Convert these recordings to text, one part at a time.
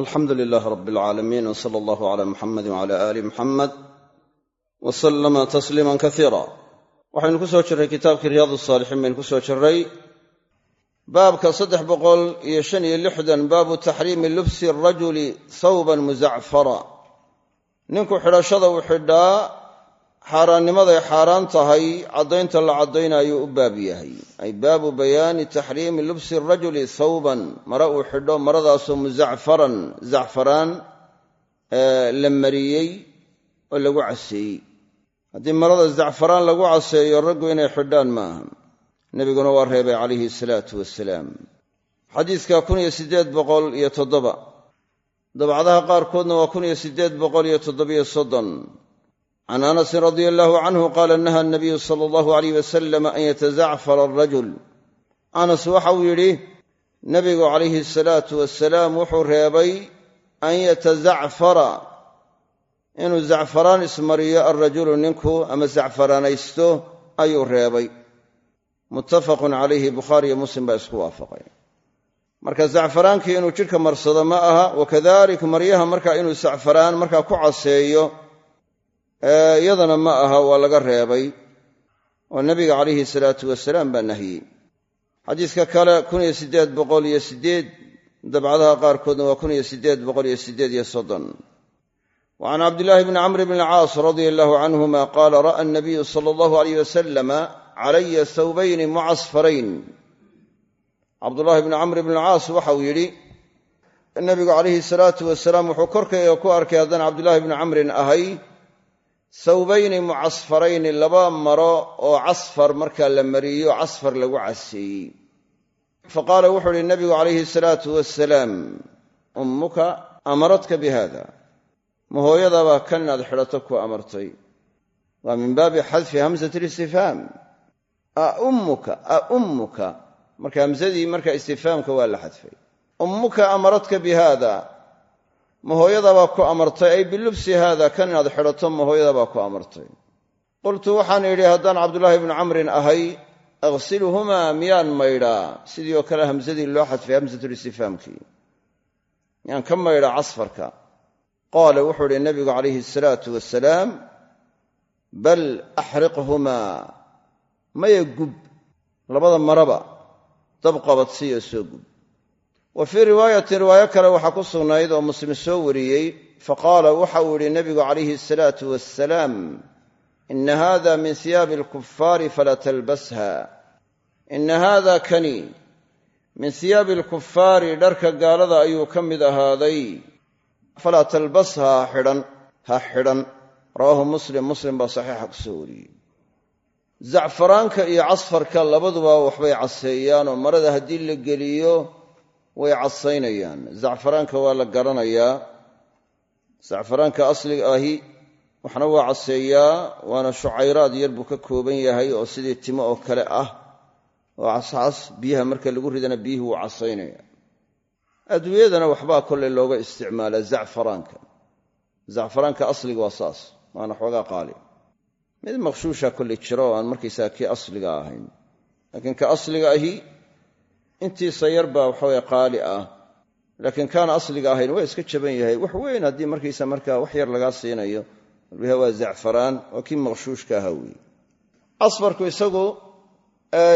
alxamdu lilaah rab alcaalamiin w sala allahu cala muxamadi wcala aali muxamed wa sallama tasliiman kasiira waxaynu ku soo jirray kitaabkii riyaad saalixiin baynu ku soo jirray baabka saddex boqol iyo shan iyo lixdan baabu taxriimi lubsi arajuli sawban xaaraannimaday xaaraan tahay caddaynta la caddaynayo u baab yahay. Ay baabu bayaani taxriimi lubsi arajuli thawban. Mare uu xidho maradaasoo musacfaran zacfaraan la mariyey oo lagu caseeyey haddii marada zacfaraan lagu caseeyo raggu inay xidhaan maaha nebiguna waa reebay calayhi salaatu wasalaam toddoba. Dabcadaha qaarkoodna waa can anasin radia allahu canhu qaala naha anabiyu sala allahu alayh wasalam an yatazacfara arajul anas waxauu yidhi nebigu calayhi asalaatu wasalaam wuxuu reebay an yatazacfara inuu zacfaraan ismariyo alrajulu ninku ama zacfaraanaysto ayuu reebay muttafaqun calayhi bukhaariyo muslim baa isku waafaqay marka zacfaraankii inuu jidhka marsado ma aha wakadalik maryaha marka inuu zacfaraan markaa ku caseeyo iyadana ma aha waa laga reebay oo nebiga calayhi salaatu wasalaam baa nahiyey. Xadiiska kale dabcadaha qaarkoodna waa wa can cabdillaahi bni camr bni alcaas radia allahu canhuma qaala ra'a anabiyu sala allahu alayh wasalama calaya thawbayni mucasfarayn. Cabdullaahi bni camr bni alcaas waxauu yidhi nebigu calayhi salaatu wasalaam wuxuu korkayga ku arkay haddaan cabdullaahi bni camrin ahay thawbayni mucasfarayni laba maro oo casfar markaa la mariyo casfar lagu caseeyey fa qaala wuxuu ihi nabigu calayhi salaatu wasalaam ummuka amaradka bi hada ma hooyadabaa kan inaad xidhato ku amartay. Waa min baabi xadfi hamsati listifhaam. A ummuka a ummuka. Marka hamsadii marka istifhaamka waa la xadfay. Ummuka amaradka bi haada ma hooyadabaa ku amartay ay bilubsi haada kan inaad xidhato ma hooyadabaa ku amartay. Qultu waxaan idhi haddaan cabdullaahi bnu camrin ahay aghsiluhumaa miyaan maydhaa sidii oo kale hamsadii loo xadfay hamsatulistifhaamkii miyaan ka maydhaa casfarka. Qaala wuxuu idhi nabigu calayhi asalaatu wasalaam bal axriqhumaa maya gub labada maraba dab qabadsiiyo soo gub wa fii riwaayatin riwaayo kale waxaa ku sugnayd oo muslim soo wariyey faqaala waxa uu yidhi nabigu calayhi asalaatu wassalaam ina hada min hiyaabi alkufaari falaa talbasha. Ina haada kani min hiyaabi alkufaari dharka gaalada ayuu ka mid ahaaday. Falaa talbasha ha xidhan ha xidhan. Rawaahu muslim muslim baa saxiixa ku soo wariyey. Zacfaraanka iyo casfarka labaduba waxbay caseeyaanoo marada haddii la geliyo way casaynayaan zacfaraanka waa la garanayaa. Zacfaraanka asliga ahi waxna waa caseeyaa waana shucayraad yar buu ka kooban yahay oo sidii timo oo kale ah oo cascas biyaha marka lagu ridana biyihii wuu casaynaya adduunyadana waxbaa kolley looga isticmaalaa zacfaraanka. Zacfaraanka asliga waa saas waana xoogaa qaali. Mid maqshuusha kolley jiro oo aan markaysaga kii asliga ahayn. Laakiin ka asliga ahi intiisa yar baa waxaweye qaali ah. Laakiin kaana asliga ahayn waa iska jaban yahay. Wax weyn haddii markaysa markaa wax yar lagaa siinayo. Biha waa zacfaraan waa kii maqshuushka ahaa weeye. Casfarku isagu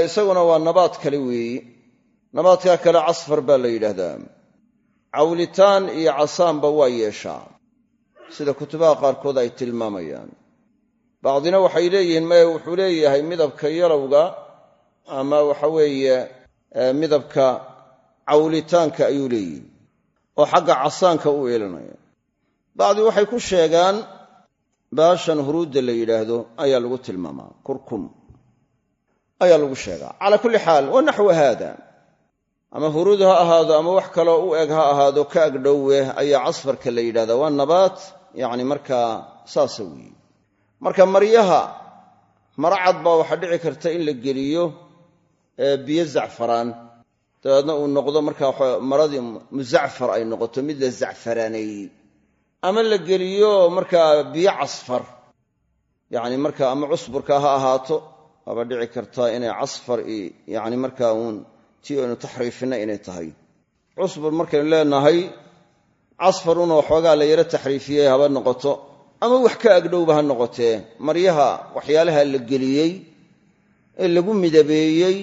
isaguna waa nabaad kale weeye nabaadkaa kale casfar baa la yidhaahdaa. Cawlitaan iyo casaanba waa yeeshaa sida kutubaha qaarkood ay tilmaamayaan. Bacdina waxay leeyihiin maya wuxuu leeyahay midabka yalowga ama waxa weeye midabka cawlitaanka ayuu leeyihi oo xagga casaanka u eelanaya bacdi waxay ku sheegaan baashan huruudda la yidhaahdo ayaa lagu tilmaamaa kurkum ayaa lagu sheegaa. Calaa kulli xaal wa naxwu haada ama huruud ha ahaado ama wax kaloo u eg ha ahaado ka agdhowe ayaa casfarka la yidhahdaa waa nabaat yacni markaa saasa weeye. Marka maryaha maracad baa waxaa dhici karta in la geliyo biyo zacfaraan. Dabeedna uu noqdo markaa maradii muzacfar ay noqoto mid la zacfaraaneeyey ama la geliyo markaa biyo casfar. Yacni marka ama cusburka ha ahaato waaba dhici kartaa inay casfar yani markaa uun tii aynu taxriifinna inay tahay. Cusbur markaynu leenahay casfarunoo xoogaa la yaro taxriifiyey haba noqoto ama wax ka agdhowba ha noqotee. Maryaha waxyaalaha la geliyey ee lagu midabeeyey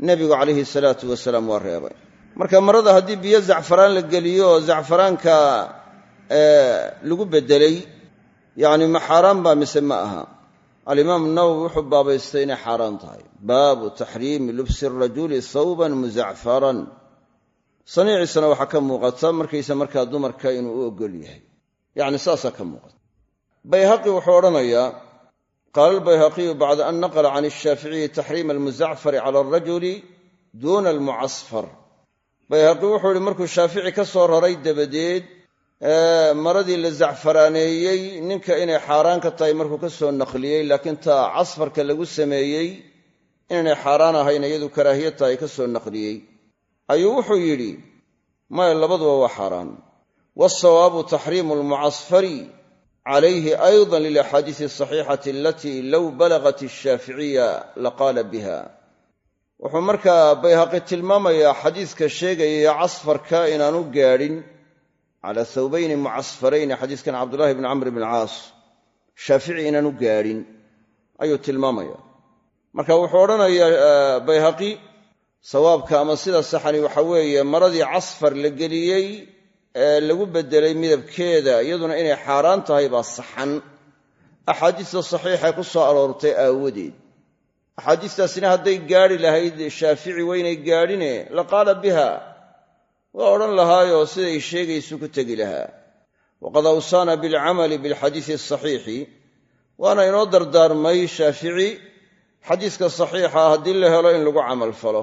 nebigu calayhi salaatu wasalaam waa reebay. Marka marada haddii biyo zacfaraan la geliyo zacfaraanka lagu beddelay yacni ma xaaraan baa mise ma aha. Alimaamu nawowi wuxuu baabaystay inay xaaraan tahay. Baabu taxriimi lubsi rajuli thawban muzacfaran. Saniiciisana waxaa ka muuqata markaysa markaa dumarka inuu u ogol yahay. Yacni saasaa ka muuqata. Bayhaqi wuxuu odhanayaa qaala albayhaqiyu bacda an naqla can ashaaficiyi taxriima almuzacfari cala alrajuli duuna almucasfar bayhaqi wuxuu ihi markuu shaafici ka soo raray dabadeed maradii la zacfaraaneeyey ninka inay xaaraan ka tahay markuu ka soo naqliyey laakiin taa casfarka lagu sameeyey inaynay xaaraan ahayn iyadu karaahiya tahay ka soo naqliyey ayuu wuxuu yidhi maya labaduba waa xaaraan waalsawaabu taxriimu almucasfari calayhi ayضa lilaxaadiisi asaxiixati alatii low balagat ashaaficiya laqaala biha wuxuu markaa bayhaqi tilmaamayaa xadiiska sheegaya casfarka inaanu gaadhin cala thawbayni mucasfarayni xadiiskan cabdullahi bni camr bn caas shaafici inaanu gaadhin ayuu tilmaamaya marka wuxuu odhanayaa bayhaqi sawaabka ama sida saxani waxa weeye maradii casfar la geliyey ee lagu beddelay midabkeeda iyaduna inay xaaraan tahay baa saxan. Axaadiista saxiixa ku soo aroortay aawadeed. Axaadiistaasina hadday gaadhi lahayd shaafici waynay gaadhine la qaala biha. Waa odhan lahaayoo siday sheegaysu ku tegi lahaa. Waqad awsaana bilcamali bilxadiisi asaxiixi waana inoo dardaarmay shaafici xadiiska saxiixa haddii la helo in lagu camal falo.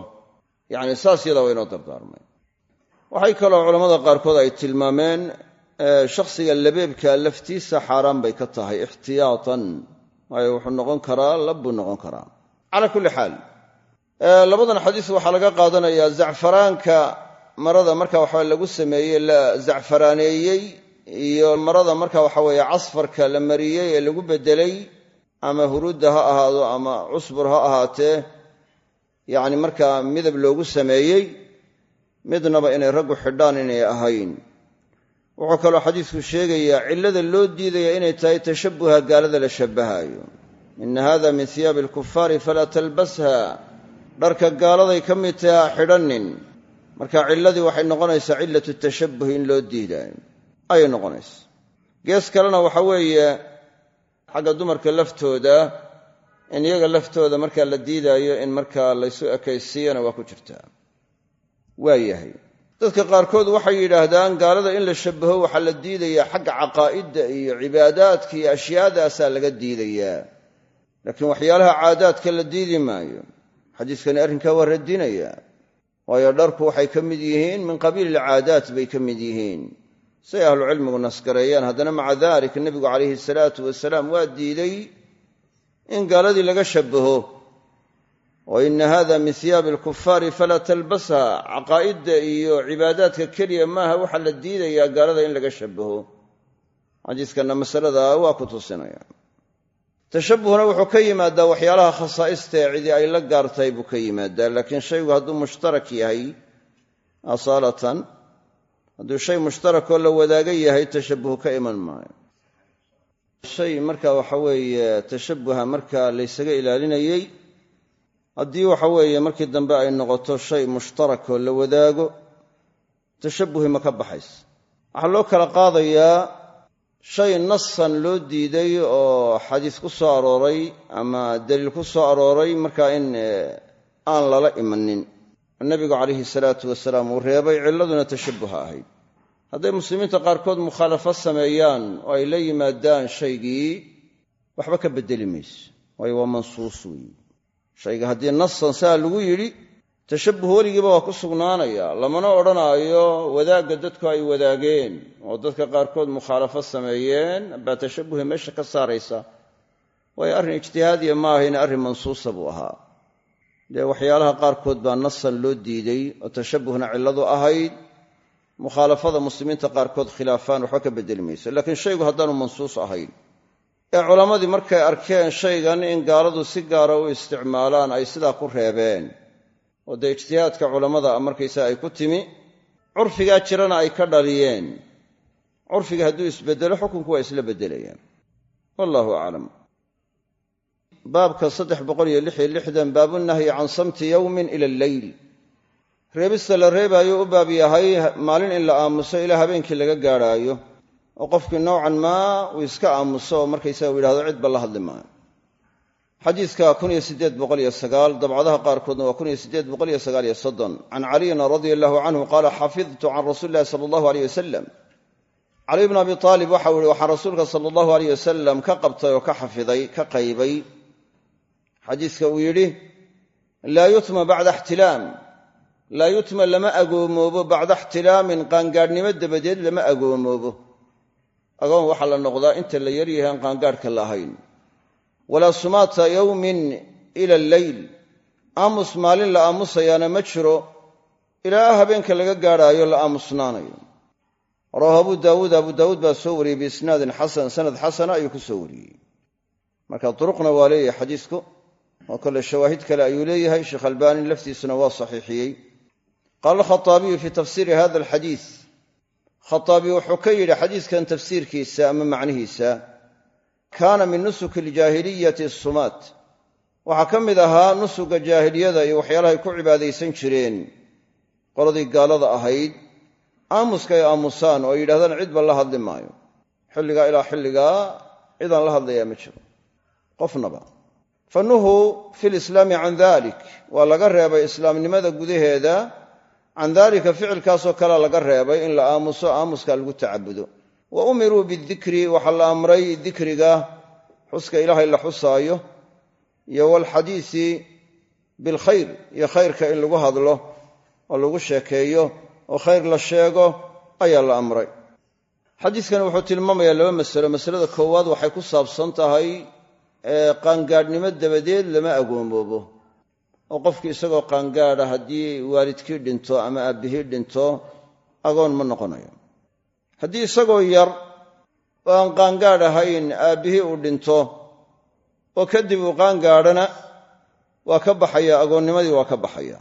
Yacni saas yadaa waa inoo dardaarmay waxay kaloo culammada qaarkood ay tilmaameen shakhsiga labeebka laftiisa xaaraan bay ka tahay ixtiyaatan. Waayo wuxuu noqon karaa lab buu noqon karaa. Calaa kulli xaal. Labadan xadiis waxaa laga qaadanayaa zacfaraanka marada marka waxa lagu sameeyey la zacfaraaneeyey iyo marada marka waxa weeye casfarka la mariyey ee lagu beddelay ama huruudda ha ahaado ama cusbur ha ahaatee yacni markaa midab loogu sameeyey midnaba inay raggu xidhaan inay ahayn. Wuxuu kaloo xadiisku sheegayaa cillada loo diidaya inay tahay tashabbuha gaalada la shabbahaayo. Ina hada min hiyaabi alkufaari falaa talbasha. Dharka gaaladay ka mid tahay ha xidhannin. Marka cilladii waxay noqonaysaa cillatu tashabbuh in loo diidaayo. Ayay noqonaysa gees kalena waxa weeye xagga dumarka laftooda in iyaga laftooda markaa la diidaayo in markaa laysu ekaysiiyana waa ku jirtaa waa yahay. Dadka qaarkood waxay yidhaahdaan gaalada in la shabbaho waxaa la diidayaa xagga caqaa'idda iyo cibaadaadka iyo ashyaadaasaa laga diidayaa. Laakiin waxyaalaha caadaadka la diidi maayo. Xadiiskani arrinkaa waa radinayaa waayo dharku waxay ka mid yihiin min qabiili alcaadaat bay ka mid yihiin. Say ahlucilmigu nasgareeyaan haddana maca dalik nebigu calayhi salaatu wasalaam waa diiday in gaaladii laga shabbaho wa ina hada min hiyaabi alkufaari falaa talbasha caqaa'idda iyo cibaadaadka keliya maaha waxaa la diidayaa gaalada in laga shabbaho. Xadiiskanna masalada waa ku tusinaya. Tashabbuhna wuxuu ka yimaadaa waxyaalaha khasaa'ista ee cidii ay la gaartahay buu ka yimaadaa laakiin shaygu hadduu mushtarak yahay asaalatan hadduu shay mushtarakoo la wadaaga yahay tashabbuh ka iman maayo. Shay marka waxa weeye tashabbuha marka laysaga haddii waxa weeye markii dambe ay noqoto shay mushtarakoo la wadaago tashabbuhi ma ka baxaysa. Waxaa loo kala qaadayaa shay nasan loo diiday oo xadiis ku soo arooray ama daliil ku soo arooray markaa in aan lala imanin. Nebigu calayhi salaatu wasalaam uu reebay cilladuna tashabbuha ahayd. Hadday muslimiinta qaarkood mukhaalafo sameeyaan oo ay la yimaadaan shaygii waxba ka beddeli mayso. Waayo waa mansuus weeye shayga haddii nasan saa lagu yidhi tashabbuh weligiiba waa ku sugnaanaya. Lamana odhanaayo wadaagga dadku ay wadaageen oo dadka qaarkood mukhaalafo sameeyeen baa tashabbuhi meesha ka saaraysa. Waayo arrin ijtihaadiya ma ahayna arrin mansuusa buu ahaa. Dee waxyaalaha qaarkood baa nasan loo diiday oo tashabbuhna cilladu ahayd. Mukhaalafada muslimiinta qaarkood khilaafaan waxba ka beddeli mayso laakiin shaygu haddaanu mansuus ahayn ee culammadii markay arkeen shaygan in gaaladu si gaara u isticmaalaan ay sidaa ku reebeen. oo dee ijtihaadka culammada markaysaa ay ku timi curfigaa jirana ay ka dhaliyeen. curfiga hadduu isbedelo xukunku waa isla beddelayaan. Wallahu aclam. Baabka saddex boqol iyo lix iyo lixdan baabunahyi can samti yowmin ila alleyl reebista la reebaayo u baab yahay maalin in la aamuso ilaa habeenkii laga gaadhaayo oo qofkii nowcan maa uu iska aamuso oo markaysaga u cidba la hadli maayo. Xadiidka dabcadaha qaarkoodna waa can caliyin radia allahu canhu qaala xafidtu can rasuuli illahi sala allahu aleyh wasalam caliy bn abi aalib waxau yihi waxaan rasuulka sala allahu aleyh wasalam ka qabtay oo ka xafiday ka qaybay. Xadiiska uu yidhi laa yutma bacda ixtilaam. Laa yutma lama agoomoobo bacda ixtilaamin qaangaadhnimo dabadeed lama agoomoobo agoon waxaa la noqdaa inta la yaryahay aan qaangaadhka la ahayn. Walaa sumaata yowmin ila alleyl aamus maalin la aamusayaana ma jiro ilaa habeenka laga gaadhaayo la aamusnaanayo. Rawaahu abu daawuud abu daawuud baa soo wariyey biisnaadin xasan sanad xasana ayuu ku soo wariyey. Marka duruqna waa leeyahay xadiisku oo kole shawaahid kale ayuu leeyahay sheekh albaani laftiisuna waa saxiixiyey. Qaala alkhaaabiyu fii tafsiiri hada alxadiis khaaabi wuxuu ka yidhi xadiiskan tafsiirkiisa ama macnihiisa kaana min nusuki aljaahiliyati sumaat waxaa ka mid ahaa nusuga jaahiliyada iyo waxyaalahay ku cibaadaysan jireen qoladii gaalada ahayd aamuska ay aamusaan oo ay yidhahdaan cidba la hadli maayo. Xilligaa ilaa xilligaa cidaan la hadlayaa ma jiro. Qofnaba. Fa nuhuu fi lislaami can dalik waa laga reebay islaamnimada gudaheeda can dalika ficilkaasoo kalea laga reebay in la aamuso aamuska lagu tacabudo wa umiruu bidikri waxaa la amray dikriga xuska ilaahay la xusaayo iyo walxadiisi bilkhayr iyo khayrka in lagu hadlo oo lagu sheekeeyo oo khayr la sheego ayaa la amray. Xadiidkani wuxuu tilmaamayaa laba masalo masalada koowaad waxay ku saabsan tahay qaangaadhnimo dabadeed lama agoomoobo oo qofkii isagoo qaangaadha haddii waalidkii dhinto ama aabbihii dhinto agoon ma noqonayo. Haddii isagoo yar oo aan qaangaadh ahayn aabbihii uu dhinto oo kadib uu qaangaadhana waa ka baxaya agoonnimadii waa ka baxaya.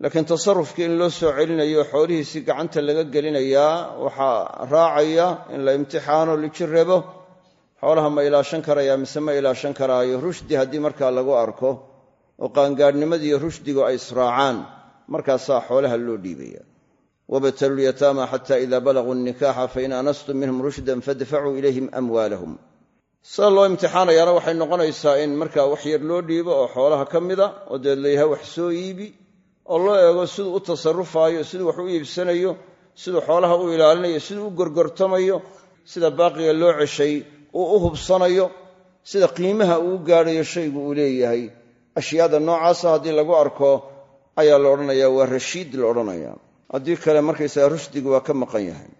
Laakiin tasarufkii in loo soo celinayo xoolihiisii gacanta laga gelinayaa waxaa raacaya in la imtixaano lijirrebo xoolaha ma ilaashan karaya mise ma ilaashan karaayo rushdi haddii markaa lagu arko oo qaangaadhnimadiiyo rushdigu ay israacaan markaasaa xoolaha loo dhiibaya. Wabtalu lyataama xata ida balaguu nnikaaxa fain anastum minhum rushdan fadfacuu ilayhim amwaalahum. Sida loo imtixaanayaana waxay noqonaysaa in markaa wax yar loo dhiibo oo xoolaha ka mida oo deed layaha wax soo iibi oo loo eego siduu u tasarufaayo siduu wax u iibsanayo siduu xoolaha u ilaalinayo siduu u gorgortamayo sida baaqiga loo ceshay uu u hubsanayo sida qiimaha uu gaadhayo shaygu uu leeyahay ashyaada noocaasa haddii lagu arko ayaa la odhanaya waa rashiid la odhanaya. Haddii kale markaysaga rushdigu waa ka maqan yahay.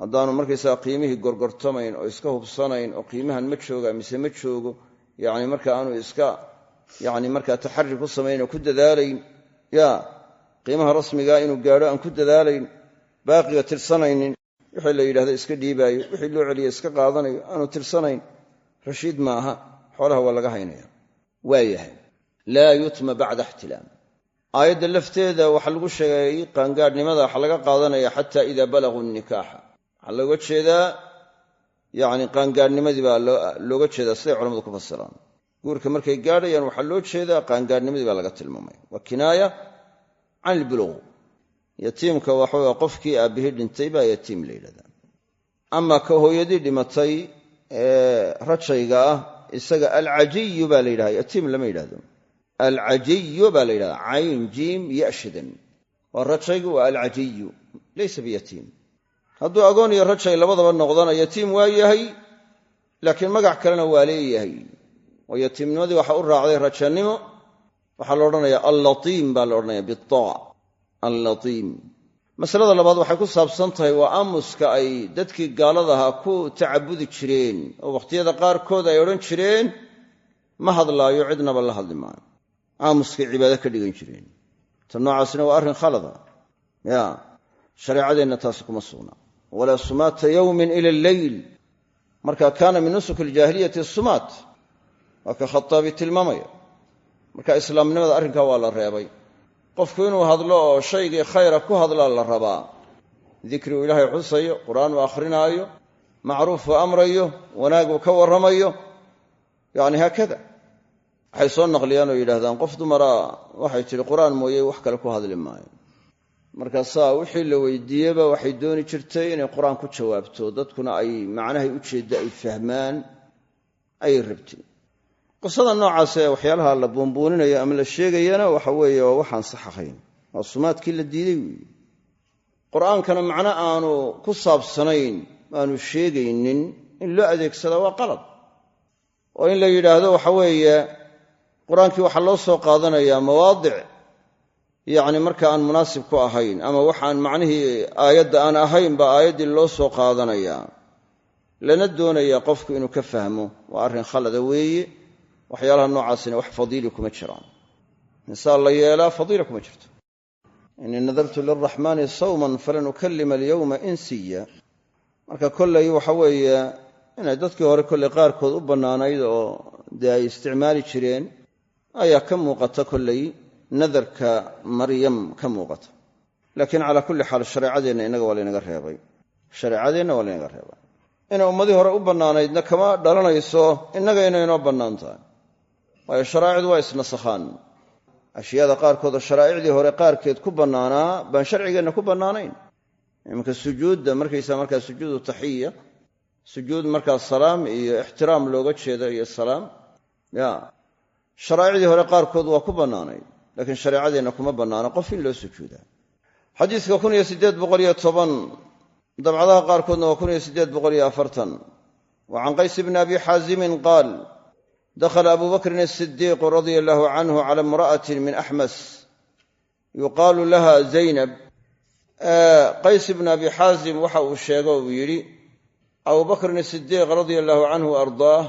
Haddaanu markaysaga qiimihii gorgortamayn oo iska hubsanayn oo qiimahan ma jooga mise ma joogo yani marka aanu iska yani markaa taxari ku samayn oo ku dadaalayn ya qiimaha rasmigaa inuu gaadho aan ku dadaalayn baaqiga tirsanaynin wixii la yidhahda iska dhiibaayo wixii loo celiya iska qaadanayo aanu tirsanayn rashiid maaha xoolaha waa laga haynaya. Waayahay laa yutma bacda ixtilaam. Aayadda lafteeda waxaa lagu sheegay qaangaadhnimada waxaa laga qaadanaya xata ida balaguu nikaaxa waxaa looga jeedaa yani qaangaadhnimadii baa looga jeedaa siday culamadu ku fasiraan. Guurka markay gaadhayaan waxaa loo jeedaa qaangaadhnimadii baa laga tilmaamay. Waa kinaaya can ilbuluq yatiimka waxaw qofkii aabbihii dhintay baa yatiim la yidhahdaa. Ama ka hooyadii dhimatay ee rajayga ah isaga alcajiyu baa la yidhahda yatiim lama yidhahdo alcajiyu baa la yidhahda cayn jiim yashidan waa rajaygu waa alcajiyu laysa biyatiim. Hadduu agoon iyo rajay labadaba noqdana yatiim waa yahay laakiin magac kalena waa leeyahay. Oo yatiimnimadii waxaa u raacday rajannimo waxaa la odhanaya allatiim baa la odhanaya bita allatiim. Masalada labaad waxay ku saabsan tahay waa aamuska ay dadkii gaaladaha ku tacabudi jireen oo wakhtiyada qaarkood ay odhan jireen ma hadlaayo cidnaba la hadli aamuskay cibaado ka dhigan jireen. Ta noocaasna waa arrin khalada. Ya shareecadeenna taasi kuma sugna. Walaa sumaata yowmin ila alleyl marka kaana min nusuki aljaahiliyati sumaat waa ka khataabi tilmaamaya. Marka islaamnimada arrinkaa waa la reebay. Qofku inuu hadlo oo shaygii khayra ku hadlaa la rabaa. Dikri uu ilaahay xusayo qur'aan uu akhrinaayo macruuf uu amrayo wanaag uu ka warramayo. Yacni haakada waxay soo naqliyaan oo yidhahdaan qof dumara waxay tidhi qur'aan mooye wax kale ku hadli maayo. Markaasaa wixii la weydiiyeba waxay dooni jirtay inay qur'aan ku jawaabto. Dadkuna ay macnahay ujeedda ay fahmaan ayay rabtay. Qisada noocaas ee waxyaalaha la buunbuuninayo ama la sheegayana waxa weeye waa waxaan sax ahayn. Waa sumaadkii la diiday weeye. Qur'aankana macno aanu ku saabsanayn aanu sheegaynin in loo adeegsadaa waa qalad oo in la yidhaahdo waxa weeye qur'aankii waxaa loo soo qaadanayaa mawaadic yacni marka aan munaasib ku ahayn ama waxaan macnihii aayadda aan ahayn baa aayaddii loo soo qaadanayaa. Lana doonayaa qofku inuu ka fahmo waa arrin khalada weeye waxyaalaha noocaasina wax fadiili kuma jiraan insaa la yeelaa fadiila kuma jirto. Innii nadartu lilraxmaani sawman falan ukallima alyowma insiya. Marka kollay waxa weeye inay dadkii hore kollay qaarkood u bannaanayd oo dee ay isticmaali jireen ayaa ka muuqata kollay nadarka maryam ka muuqata. Laakiin calaa kulli xaal shareecadeenna innaga waa laynaga reebay. Shareecadeenna waa laynaga reebay. Inay ummadii hore u bannaanaydna kama dhalanayso innaga inay inoo bannaan tahay waayo sharaa'icdu waa isnasakhaan. Ashyaada qaarkood oo sharaa'icdii hore qaarkeed ku bannaanaa baan sharcigeenna ku bannaanayn. Iminka sujuudda markaysaa markaa sujuudu taxiya. Sujuud markaa salaam iyo ixtiraam looga jeedo iyo salaam. Ya sharaa'icdii hore qaarkood waa ku bannaanayd laakiin shareecadeenna kuma bannaana qof in loo sujuudaa xadiiska kun iyo boqol iyo toban dabcadaha qaarkoodna waa kun iyo siddeed boqol iyo afartan. Wa can qays bni abi xaazimin qaal dakhala abu bakrin asidiiqu radia allahu canhu cala imra'atin min axmas yuqaalu laha zaynab. Qays bni abi xaazim waxa uu sheego uu yidhi abubakrin asidiiq radia allahu canhu ardaah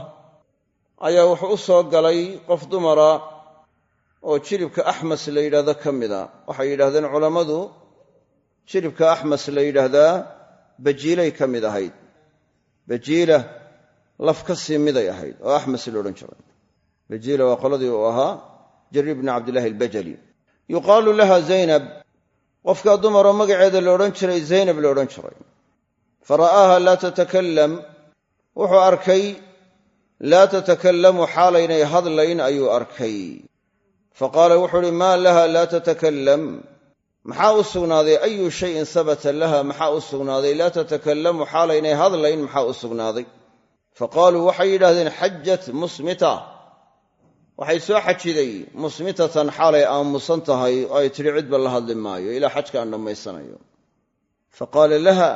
ayaa wuxuu u soo galay qof dumara oo jilibka axmas la yidhahdo ka mida. Waxay yidhahdeen culammadu jilibka axmas la yidhaahdaa bajiilay ka mid ahayd. Bajiila laf ka sii miday ahayd oo axmas la odhan jiray. Bajiila waa qoladii uu ahaa jariir bni cabdillaahi albajali. Yuqaalu laha zaynab qofkaa dumaroo magaceeda la odhan jiray zaynab la odhan jiray. Fara'aaha laa tatakalam wuxuu arkay laa tatakallamu xaalaynay hadlayn ayuu arkay. Faqaala wuxuu uhi maa laha laa tatakalam maxaa u sugnaaday? Ayu shayin sabata laha? Maxaa u sugnaaday? Laa tatakallamu xaalaynay hadlayn? Maxaa u sugnaaday? Faqaaluu waxay yidhahdeen xajat musmita. Waxay soo xajiday musmitatan xaalay aamusan tahay oo ay tidhi cidba la hadli maayo ilaa xajka aan dhammaysanayo. Faqaala laha.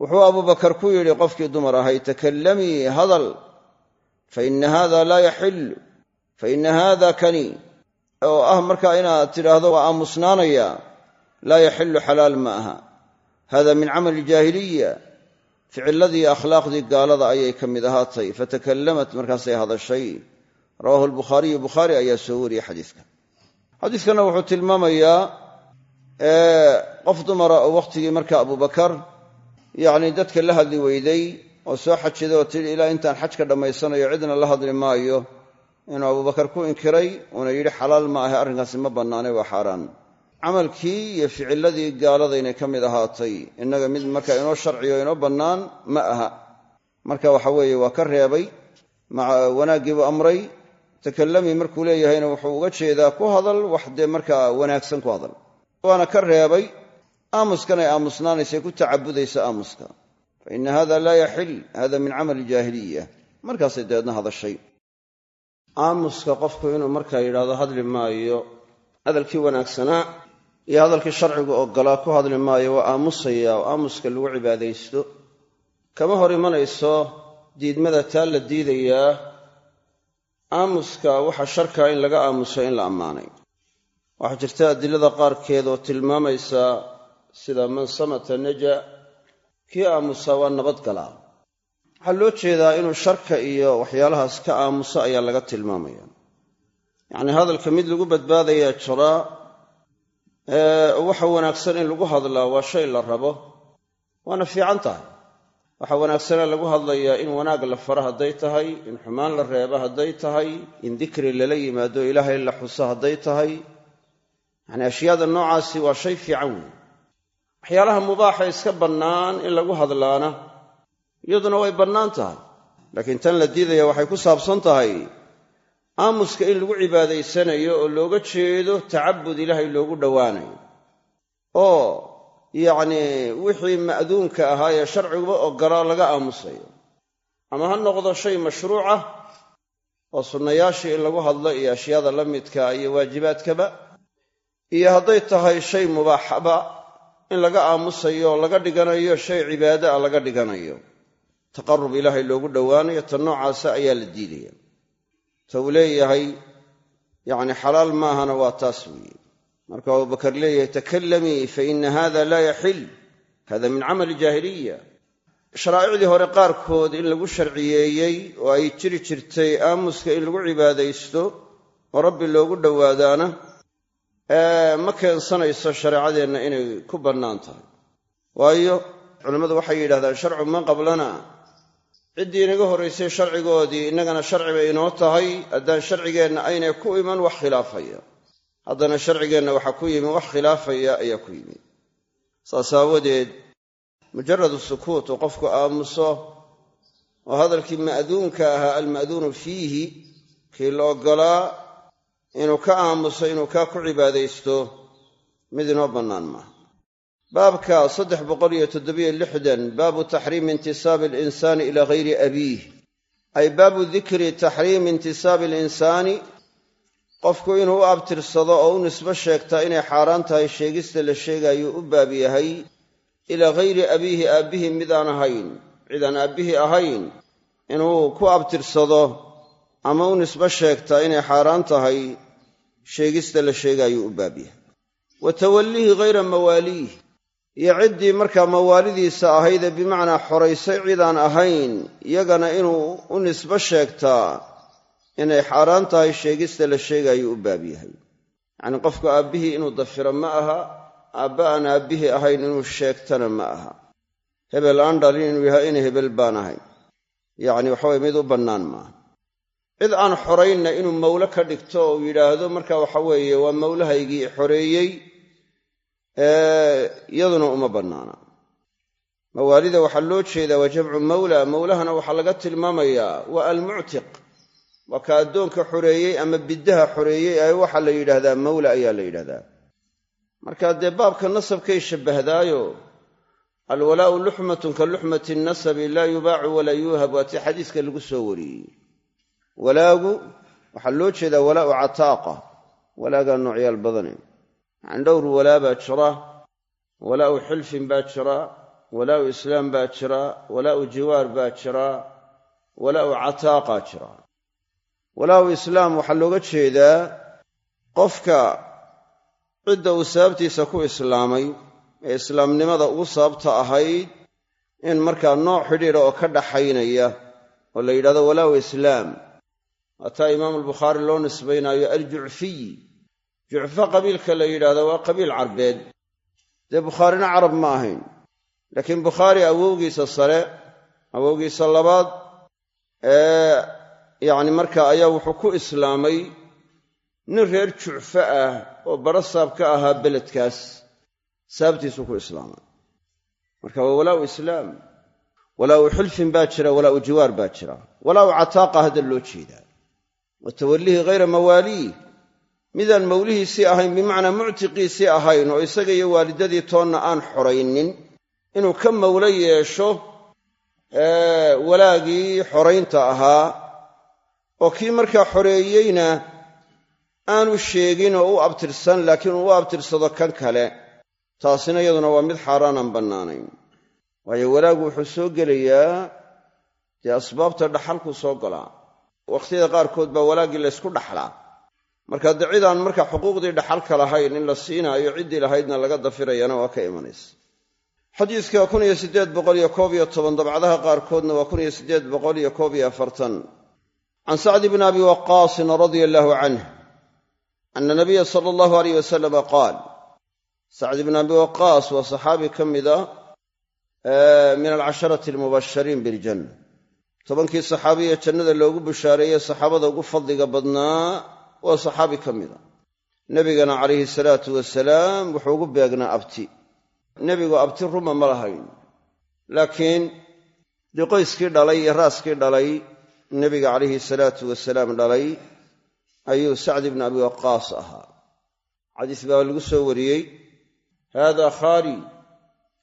Wuxuu abubakar ku yidhi qofkii dumar ahay takallamii hadal faina hada laa yaxillu faina hada kani oo ah markaa inaad tidhaahdo waa aamusnaanaya laa yaxillu xalaal ma aha hada min camali jaahiliya ficiladii akhlaaqdii gaalada ayay ka mid ahaatay fatakallamat markaasay hadashay rawaahu albukhaariyu bukhaari ayaa soo wariyey xadiiska xadiiskanna wuxuu tilmaamayaa qof dumara oo wakhtigii marka abubakar yacni dadka la hadli weyday oo soo xajiday oo tidhi ilaa intaan xajka dhammaysanayo cidna la hadli maayo. Inuu abubakar ku inkiray uuna yidhi xalaal ma ahe arrinkaasi ma bannaanay waa xaaraan. Camalkii iyo ficiladii gaaladaynay ka mid ahaatay innaga mid marka inoo sharciyo inoo bannaan ma aha. Marka waxa weeye waa ka reebay wanaaggiibuu amray takallamii markuu leeyahayna wuxuu uga jeedaa ku hadal wax dee markaa wanaagsan ku hadal. Waana ka reebay aamuskan ay aamusnaanaysay ku tacabudaysa aamuska fa ina hada laa yaxil hada min camali jaahiliya markaasay dabeedna hadashay aamuska qofku inuu markaa yidhaahdo hadli maayo hadalkii wanaagsanaa iyo hadalkii sharcigu oggolaa ku hadli maayo waa aamusaya oo aamuska lagu cibaadaysto kama hor imanayso diidmada taa la diidayaa aamuska waxa sharkaa in laga aamuso in la ammaanay waxaa jirta adilada qaarkeed oo tilmaamaysa sida man samata naja kii aamusaa waa nabadgalaa waxaa loo jeedaa inuu sharka iyo waxyaalahaas ka aamuso ayaa laga tilmaamaya. Yacnii hadalka mid lagu badbaadayaa jiraa waxa wanaagsan in lagu hadlaa waa shay la rabo. Waana fiican tahay. Waxaa wanaagsanee lagu hadlayaa in wanaag la faro hadday tahay in xumaan la reebo hadday tahay in dikri lala yimaado ilaahay la xuso hadday tahay. Yacni ashyaada noocaasi waa shay fiican weeye waxyaalaha mubaaxa iska bannaan in lagu hadlaana iyaduna way bannaan tahay. Laakiin tan la diidaya waxay ku saabsan tahay aamuska in lagu cibaadaysanayo oo looga jeedo tacabud ilaahay loogu dhowaanayo. Oo yacnii wixii ma'duunka ahaa ee sharciguba oggolaa laga aamusayo. Ama ha noqdo shay mashruucah oo sunnayaashii in lagu hadlo iyo ashyaada la midka iyo waajibaadkaba iyo hadday tahay shay mubaaxaba in laga aamusayo laga dhiganayo shay cibaado ah laga dhiganayo. Taqarrub ilaahay loogu dhowaanayo ta noocaasa ayaa la diidaya. Ta uu leeyahay yacni xalaal maahana waa taas weeye. Marka abubakar leeyahay takallamii fa ina hada laa yaxil hada min camali jaahiliya. Sharaa'icdii hore qaarkood in lagu sharciyeeyey oo ay jiri jirtay aamuska in lagu cibaadaysto oo rabbi loogu dhowaadaana ma keensanayso shareecadeenna inay ku bannaan tahay. Waayo culammadu waxay yidhahdaan sharcu man qablana. Ciddii inaga horraysay sharcigoodii innagana sharci bay inoo tahay. Haddaan sharcigeenna aynay ku iman wax khilaafaya. Haddana sharcigeenna waxaa ku yimi wax khilaafaya ayaa ku yimi. Saas aawadeed mujaradu sukuut uu qofku aamuso oo hadalkii ma'duunka ahaa alma'duunu fiihi kii la oggolaa inuu ka aamuso inuu kaa ku cibaadaysto mid inoo bannaan maaha. Baabka saddex boqol iyo toddobiyo lixdan baabu taxriimi intisaabi alinsaani ilaa hayri abiih. Ay baabu dikri taxriimi intisaabi alinsaani qofku inuu u abtirsado oo u nisbo sheegtaa inay xaaraan tahay sheegista la sheegaayuu u baab yahay ilaa hayri abiihi aabbihii mid aan ahayn. Cid aan aabbihii ahayn inuu ku abtirsado ama u nisbo sheegtaa inay xaaraan tahay sheegista la sheegaayuu u baab yahay. Wa tawallihi hayra mawaaliih iyo ciddii markaa mawaalidiisa ahaydee bimacnaa xoraysay cidaan ahayn iyagana inuu u nisbo sheegtaa inay xaaraan tahay sheegista la sheegaayuu u baab yahay. Yacnii qofku aabbihii inuu dafiro ma aha aabba aan aabbihii ahayn inuu sheegtana ma aha. Hebel aan dhalin inuu yahay ina hebel baan ahayn. Yacni waxaweye mid u bannaan maaha cid aan xoraynna inuu mawlo ka dhigto oo yidhaahdo marka waxa weeye waa mawlahaygii xoreeyey iyaduna uma bannaana. Mawaalida waxaa loo jeedaa waa jamcu mawla. Mawlahana waxaa laga tilmaamayaa waa almuctiq. Waa ka addoonka xoreeyey ama biddaha xoreeyey ee waxaa la yidhaahdaa mawla ayaa la yidhahdaa marka dee baabka nasabkay shabbahdaayo alwalaa'u luxmatun ka luxmati nasabi laa yubaacu walaa yuuhab waa tii xadiiska lagu soo wariyey walaagu waxaa loo jeedaa walaa'u cataaqa walaagaa noocyaal badane yacni dhowr walaa baa jira walaa'u xilfin baa jira walaa'u islaam baa jira walaa'u jiwaar baa jira walaa'u cataaqaa jira. Walaa'u islaam waxaa looga jeedaa qofka cidda uu sababtiisa ku islaamay ee islaamnimada ugu sababta ahayd in markaa nooc xidhiidha oo ka dhaxaynaya oo la yidhahdo walaa'u islaam waataa imaamu albukhaari loo nisbaynaayo aljucfiy jucfo qabiilka la yidhaahdo waa qabiil carbeed. Dee bukhaarina carab ma ahayn. Laakiin bukhaari awowgiisa sare awowgiisa labaad ee yacni markaa ayaa wuxuu ku islaamay nin reer jucfo ah oo barasaab ka ahaa beledkaas. Sababtiisuu ku islaamay. Marka waa walaa'u islaam walaa'u xilfin baa jira walaa'u jiwaar baa jira walaa'u cataaqa hadda loo jeedaa wa tawallihi hayra mawaaliih midaan mawlihiisii ahayn bimacnaa muctiqiisii ahayn oo isaga iyo waalidadii toonna aan xoraynin inuu ka mawlo yeesho walaagii xoraynta ahaa oo kii markaa xoreeyeyna aanu sheegin oo u abtirsan laakiin uu u abtirsado kan kale taasina iyaduna waa mid xaaraanaan bannaanayn waayo walaagu wuxuu soo gelayaa dee asbaabta dhaxalkuu soo galaa wakhtiyada qaarkood baa walaaggii laysku dhaxlaa. Marka dee cidaan marka xuquuqdii dhaxalka lahayn in la siinaayo ciddii lahaydna laga dafirayana waa ka imanaysa. Toban dabcadaha qaarkoodna waa kun can sacdi bni abi waqaasin radia allaahu canh ana nabiya sala allahu aleyh wasalama qaal sacdi bni abi waqaas waa saxaabi ka mida min alcasharati almubashariin biljanna tobankii saxaabiya jannada loogu bushaareeyey saxaabada ugu fadliga badnaa waa saxaabi ka mida nebigana calayhi salaatu wasalaam wuxuu ugu beegnaa abti. Nebigu abti ruma ma lahayn. Laakiin dee qoyskii dhalay iyo raaskii dhalay nebiga calayhi salaatu wasalaam dhalay ayuu sacd ibnu abi waqaas ahaa. Xadiis baa lagu soo wariyey haada khaali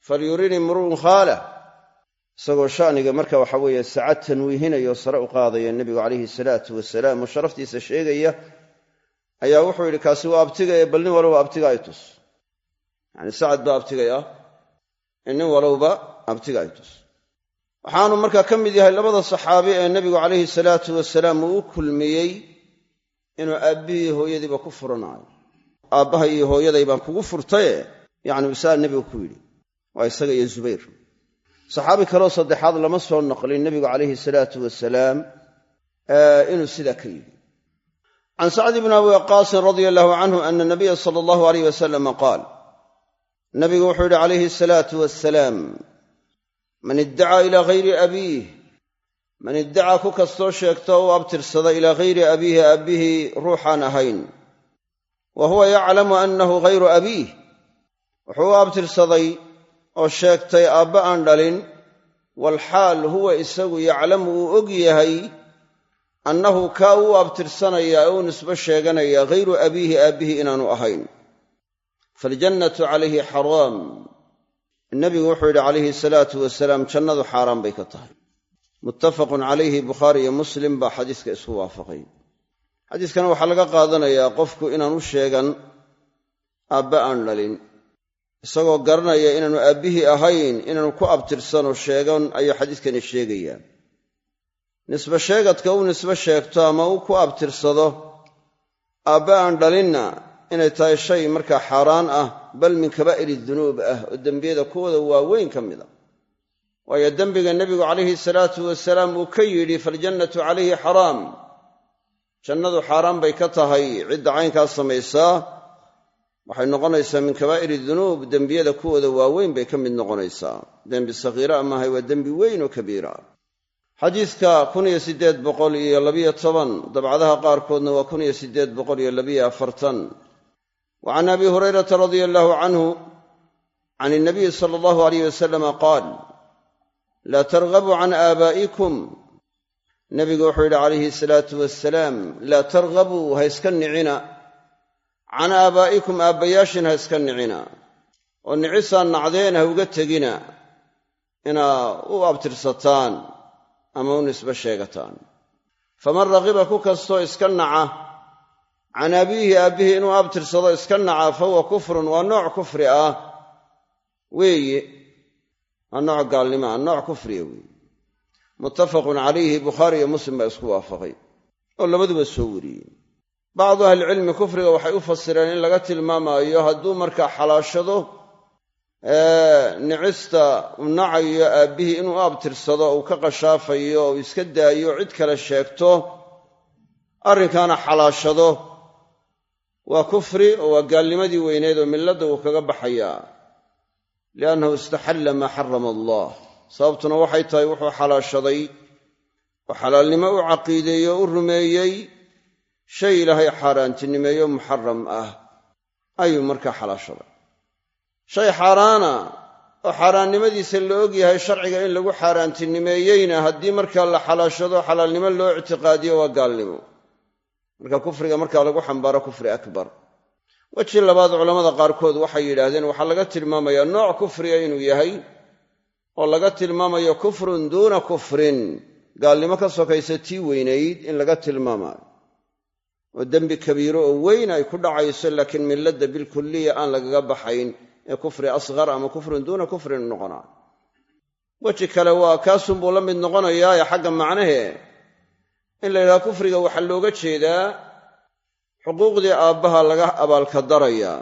falyurini imru'un khaalah isagoo sha'niga marka waxa weeye sacad tanwiihinaya oo sare u qaadaya nebigu calayhi salaatu wasalaam oo sharaftiisa sheegaya ayaa wuxuu yidhi kaasi waa abtiga ee bal nin walowba abtiga ay tus. Yacni sacad baa abtigay ah nin walowba abtiga ay tus. Waxaanu markaa ka mid yahay labada saxaabi ee nebigu calayhi salaatu wasalaam uu u kulmiyey inuu aabbihii hooyadiiba ku furanaayo. Aabbaha iyo hooyaday baan kugu furtaye yacni usaa nebigu ku yidhi waa isaga iyo zubayr saxaabi kaleo saddexaad lama soo naqlin nebigu calayhi salaatu wasalaam inuu sidaa ka yidhi. Can sacd bni abi waqaasin radia allahu canhu ana nabiya sala allahu alayh wasalama qaal nabigu wuxuu yidhi calayhi asalaatu wasalaam man iddacaa ilaa hayri abiih man iddacaa ku kastoo sheegto u abtirsada ilaa hayri abiihi aabbihii ruuxaan ahayn wa huwa yaclamu annahu hayru abiih wuxuu u abtirsaday oo sheegtay aabba aan dhalin walxaal huwa isagu yaclamu uu og yahay annahu kaa uu abtirsanayaa uu nisbo sheeganaya hayru abiihi aabbihii inaanu ahayn. Faljannatu calayhi xaraam. Nebigu wuxuu yidhi calayhi salaatu wasalaam jannadu xaaraan bay ka tahay. Muttafaqun calayhi bukhaari iyo muslim baa xadiiska isku waafaqay. Xadiiskana waxaa laga qaadanayaa qofku inaanu sheegan aabba aan dhalin isagoo garanaya inaanu aabbihii ahayn inaanu ku abtirsanoo sheegan ayuu xadiiskani sheegayaa. Nisbe sheegadka uu nisbe sheegto ama uu ku abtirsado aabba aan dhalinna inay tahay shay markaa xaaraan ah bal min kabaa'iri dunuub ah oo dembiyada kuwada waaweyn ka mid a. Waayo dembiga nebigu calayhi salaatu wasalaam uu ka yidhi faljannatu calayhi xaraam. Jannadu xaaraan bay ka tahay cidda caynkaas samaysaa waxay noqonaysaa min kabaa'iri dunuub dembiyada kuwooda waaweyn bay ka mid noqonaysaa. Dembi sakhiira maahay waa dembi weyn oo kabiira. Xadiidka dabcadaha qaarkoodna waa wa can abi hurayrata radia allahu canhu can inabiyi sala allahu alayh wasalama qaal laa targhabuu can aabaa'ikum. Nebigu wuxuu yidhi calayhi salaatu wasalaam laa targhabuu ha iska nicina can aabaa'ikum aabbayaashin ha iska nicina oo nicisaan nacdeen ha uga tegina inaa u abtirsataan ama u nisbe sheegataan. Faman ragiba ku kastoo iska naca can abiihi aabbihii inuu abtirsado iska naca fa huwa kufrun waa nooc kufri ah weeye waa nooc gaalnimo ah nooc kufriya weeye muttafaqun calayhi bukhaari iyo muslim baa isku waafaqay oo labaduba soo wariyey bacdu ahlicilmi kufriga waxay u fasireen in laga tilmaamaayo hadduu markaa xalaashado nicista uu nacayo aabbihii inuu abtirsado uu ka qashaafayo uu iska daayo cid kale sheegto arrinkaana xalaashado. Waa kufri oo waa gaalnimadii weyneyd oo milladda uu kaga baxayaa liannahu istaxalla maa xarama allah. Sababtuna waxay tahay wuxuu xalaashaday oo xalaalnimo u caqiideeyo o u rumeeyey shay ilaahay xaaraantinimeeyo muxaram ah. Ayuu markaa xalaashaday. Shay xaaraana oo xaaraannimadiisa la og yahay sharciga in lagu xaaraantinimeeyeyna haddii markaa la xalaashado xalaalnimo loo ictiqaadiyo waa gaalnimo. Marka kufriga markaa lagu xambaaro kufri akbar. Weji labaad culammada qaarkood waxay yidhaahdeen waxaa laga tilmaamayaa nooc kufriga inuu yahay oo laga tilmaamayo kufrun duuna kufrin. Gaalnimo ka sokaysa tii weynayd in laga tilmaamaayo oo dembi kabiiro oo weyn ay ku dhacayso laakiin milladda bilkulliya aan lagaga baxayn ee kufri asqar ama kufrun duuna kufrin noqonaa weji kale waa kaasunbuu la mid noqonayaa ee xagga macnahee in la yidhaha kufriga waxaa looga jeedaa xuquuqdii aabbaha laga abaalka darayaa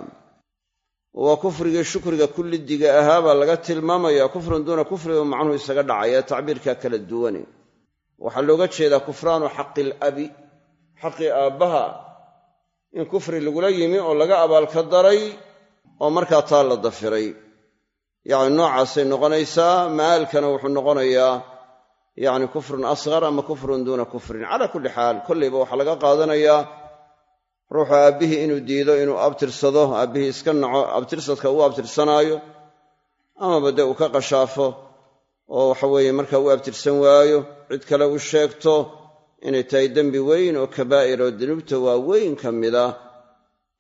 waa kufrigii shukriga kullidiga ahaa baa laga tilmaamayaa kufrun duuna kufriga macnuhu isaga dhacaya tacbiirkaa kala duwane waxaa looga jeedaa kufraanu xaqi alabi xaqii aabbaha in kufri lagula yimi oo laga abaalka daray oo markaa taa la dafiray. Yacni noocaasay noqonaysaa ma'aalkana wuxuu noqonayaa yacni kufrun asqar ama kufrun duuna kufrin. Calaa kulli xaal kollayba waxaa laga qaadanayaa ruuxu aabbihii inuu diido inuu abtirsado aabbihii iska naco abtirsadka uu abtirsanaayo amaba dee uu ka qashaafo oo waxa weeye markaa u abtirsan waayo cid kale u sheegto inay tahay dembi weyn oo kabaa'ir oo dunuubta waaweyn ka mida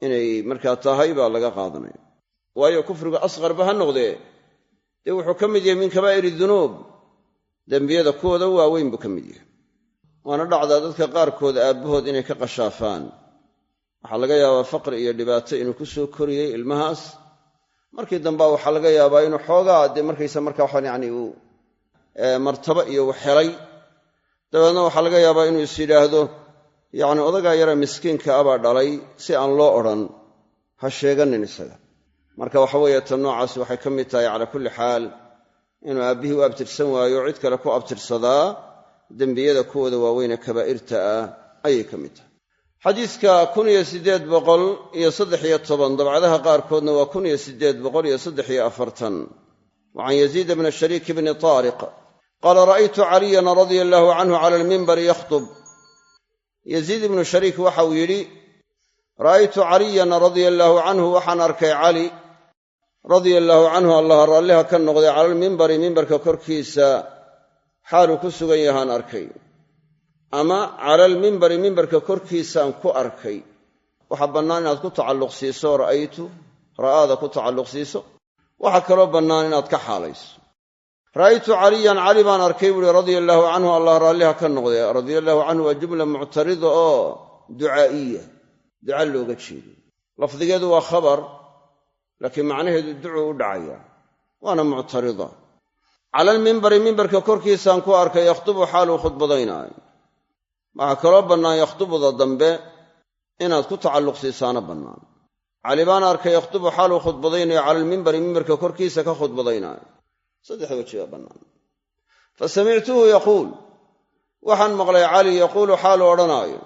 inay markaa tahay baa laga qaadanaya. Waayo kufrigu asqarba ha noqdee. Dee wuxuu ka mid yahay min kabaa'iri dunuub. Dembiyada kuwooda waaweyn buu ka mid yahay. Waana dhacdaa dadka qaarkood aabbahood inay ka qashaafaan. Waxaa laga yaabaa faqri iyo dhibaato inuu ku soo koriyey ilmahaas. Markii dambea waxaa laga yaabaa inuu xoogaa dee markaysa markaa waxaan yacni uu martaba iyo wax helay dabeedna waxaa laga yaabaa inuu is yidhaahdo yacni odagaa yara miskiinka abaa dhalay si aan loo odhan ha sheeganin isaga. Marka waxa weeye tan noocaasi waxay ka mid tahay calaa kulli xaal inuu aabbihii u abtirsan waayo cid kale ku abtirsadaa dembiyada kuwooda waaweyne kabaa'irta ah ayay ka mid tahay. Xadiidka kun iyo siddeed boqol iyo saddex iyo toban dabcadaha qaarkoodna waa kun iyo siddeed boqol iyo saddex iyo afartan. Wa can yaziid bni shariik bni taariq qaala ra'aytu caliyan radia allaahu canhu cala almimbari yakhtub yaziid ibnu shariik waxa uu yidhi ra'aytu caliyan radia allaahu canhu waxaan arkay cali radia allaahu canhu allah raalliha ka noqday cala almimbari mimbarka korkiisa xaaluu ku sugan yahaan arkay ama cala almimbari mimbarka korkiisaan ku arkay waxaa bannaan inaad ku tacalluq siiso ra'aytu ra'aada ku tacalluq siiso waxaa kaloo bannaan inaad ka xaalayso ra'aytu caliyan cali baan arkay buuhi radia allaahu canhu allah raalliha ka noqday. Radia allaahu canhu waa jumla muctarida oo ducaa'iya duca looga jeedo. Lafdigeedu waa khabar laakiin macnaheedu ducuu u dhacaya. Waana muctarida. Cala almimbari mimbarka korkiisaan ku arkay yakhtubu xaaluu khudbadaynaayo waxaa kaloo bannaan yakhtubuda dambe inaad ku tacalluq siisaana bannaan. Cali baan arkay yakhtubu xaaluu khudbadaynayo cala almimbari mimbarka korkiisa ka khudbadaynaayo saddexda weji baa bannaan. Fa samictuhu yaquul. Waxaan maqlay cali yaquulu xaaluu odhanaayo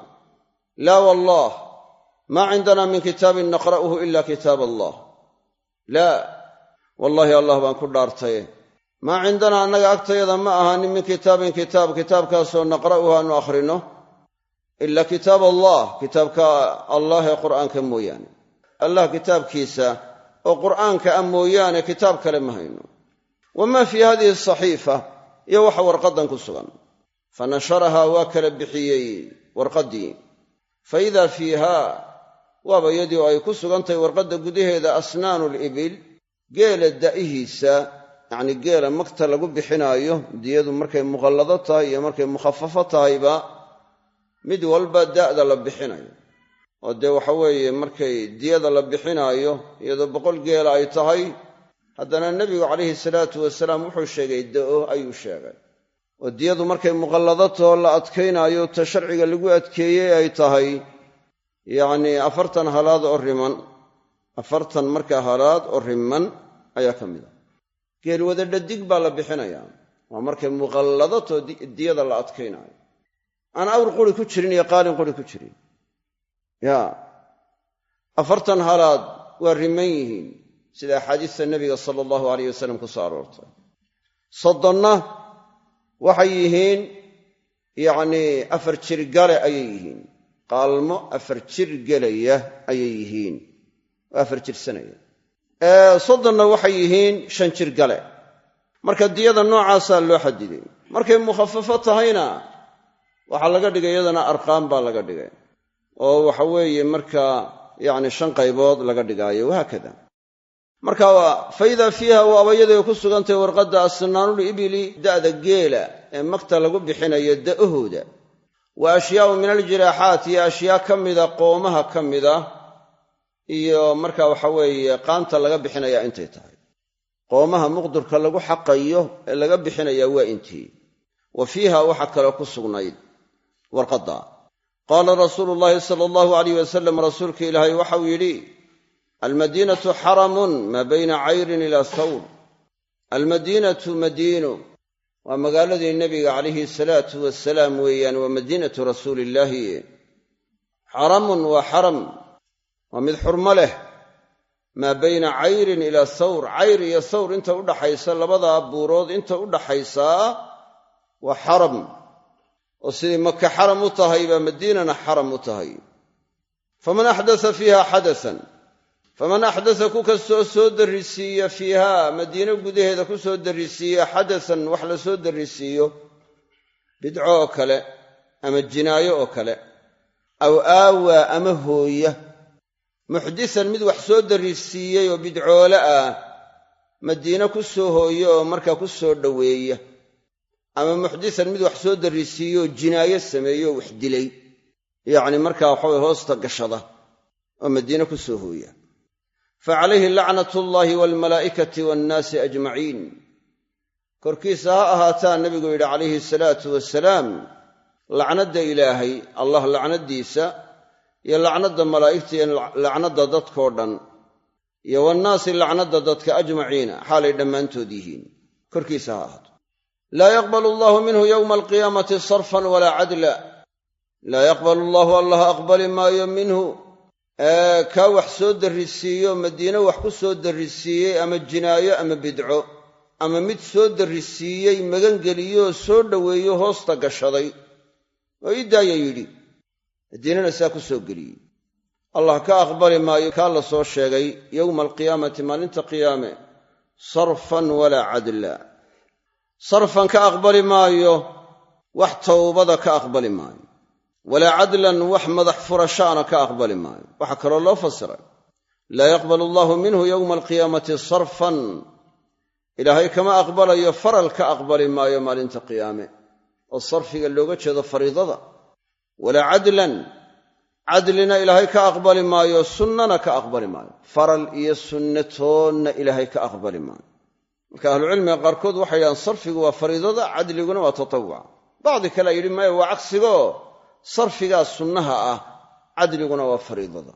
laa wallah maa cindanaa min kitaabin naqra'uhu ila kitaab allah. Laa wallaahi allah baan ku dhaartaye maa cindanaa annaga agtayada ma ahaanin min kitaabin kitaab kitaabkaasoo naqra'uhu aanu akhrinno ila kitaab allah kitaabka allah ee qur'aanka mooyaane. Allah kitaabkiisa oo qur'aanka a mooyaane kitaab kale ma hayno wamaa fii hadihi asaxiifa iyo waxa warqaddan ku sugan. Fa nasharahaa waa kala bixiyey warqaddii fa idaa fiiha waaba iyadii oo ay ku sugantahay warqadda gudaheeda asnaanu libil geela da'ihiisa yacnii geela magta lagu bixinaayo diyadu markay muqallado tahay iyo markay mukhafafo tahayba mid walba da'da la bixinayo oo dee waxa weeye markay diyada la bixinaayo iyadoo boqol geela ay tahay haddana nebigu calayhi salaatu wasalaam wuxuu sheegay da'o ayuu sheegay. Oo diyadu markay muqallado taho la adkaynaayo ta sharciga lagu adkeeyey ay tahay yacnii afartan halaad oo riman. Afartan markaa halaad oo riman ayaa ka mid a. Geel wada dhadig baa la bixinayaa waa markay muqallado too diyada la adkaynaayo. Aan awr quri ku jirin iyo qaalin quri ku jirin. Yaa. Afartan halaad waa riman yihiin sida axaadiista nebiga sala allahu alayh wasalam ku soo aroortay soddonna waxay yihiin yacnii afar jir gale ayay yihiin. Qaalmo afar jir gelaya ayay yihiin. Oo afar jirsanaya soddonna waxay yihiin shan jir gale. Marka diyada noocaasaa loo xadiday markay mukhafafo tahayna waxaa laga dhigay iyadana arqaam baa laga dhigay. Oo waxa weeye markaa yacni shan qaybood laga dhigaayo. Wahaakada marka fa idaa fiiha waaba yaday ku sugantahay warqadda asnaanul ibili da'da geela ee magta lagu bixinayo da'ahooda. Wa ashyaau min aljiraaxaat iyo ashyaa ka mida qoomaha ka mida iyo marka waxa weeye qaanta laga bixinaya intay tahay. Qoomaha muqdurka lagu xaqayo ee laga bixinaya waa intii. Wa fiiha waxa kaloo ku sugnayd warqadda. Qaala rasuulu llaahi sala allahu alayh wasalam rasuulka ilaahay waxau yidhi almadiinatu xaramun maa bayna cayrin ilaa sawr almadiinatu madiino waa magaaladii nebiga calayhi salaatu wasalaam weeyaan waa madiinatu rasuuli illaahi xaramun waa xaram waa mid xurmo leh maa bayna cayrin ilaa sawr cayr iyo sawr inta udhaxaysa labadaa buurood inta u dhaxaysaa waa xaram oo sidii maka xaram u tahay baa madiinana xaram u tahay faman axdasa fiiha xadasan faman axdasa ku kastoo soo darrisiiya fiiha madiine gudaheeda ku soo darrisiiya xadasan wax la soo darrisiiyo bidco oo kale ama jinaayo oo kale aw aawaa ama hooya muxdisan mid wax soo darrisiiyey oo bidcoole ah madiine ku soo hooya oo markaa ku soo dhoweeya ama muxdisan mid wax soo darrisiiye oo jinaayo sameeye oo wax dilay yacni markaa waxaway hoosta gashada oo madiine ku soo hooya fa calayhi lacnat allaahi waalmalaa'ikati waannaasi ajmaciin korkiisa ha ahaataa nebigu yidhi calayhi salaatu wasalaam lacnadda ilaahay allah lacnaddiisa iyo lacnadda malaa'igta iyo lacnadda dadkoo dhan iyo wannaasi lacnadda dadka ajmaciina xaalay dhammaantood yihiin korkiisa ha ahaato laa yaqbalu allaahu minhu yowma alqiyaamati sarfan walaa cadla laa yaqbalu allaahu allah aqbali maayo minhu kaa wax soo darrisiiyo madiine wax ku soo darrisiiyey ama jinaayo ama bidco ama mid soo darrisiiyey magangeliyoo soo dhoweeyo hoosta gashaday. Oo ii daaya yidhi. Madiinana saa ku soo geliyey. Allah ka aqbali maayo kaa la soo sheegay yowma alqiyaamati maalinta qiyaame. Sarfan walaa cadla. Sarfan ka aqbali maayo wax towbada ka aqbali maayo walaa cadlan wax madax furashaana ka aqbali maayo. Waxaa kaloo loo fasiray laa yaqbalu allaahu minhu yowma alqiyaamati sarfan. Ilaahay kama aqbalayo faral ka aqbali maayo maalinta qiyaame. Oo sarfiga looga jeedo fariidada. Walaa cadlan cadlina ilaahay ka aqbali maayo sunnana ka aqbali maayo. Faral iyo sunnatoonna ilaahay ka aqbali maayo. Marka ahlucilmiga qaarkood waxay yidhahaan sarfigu waa fariidada cadliguna waa tatawuca bacdi kale yidhi maya waa cagsigoo sarfigaa sunnaha ah cadliguna waa fariidada.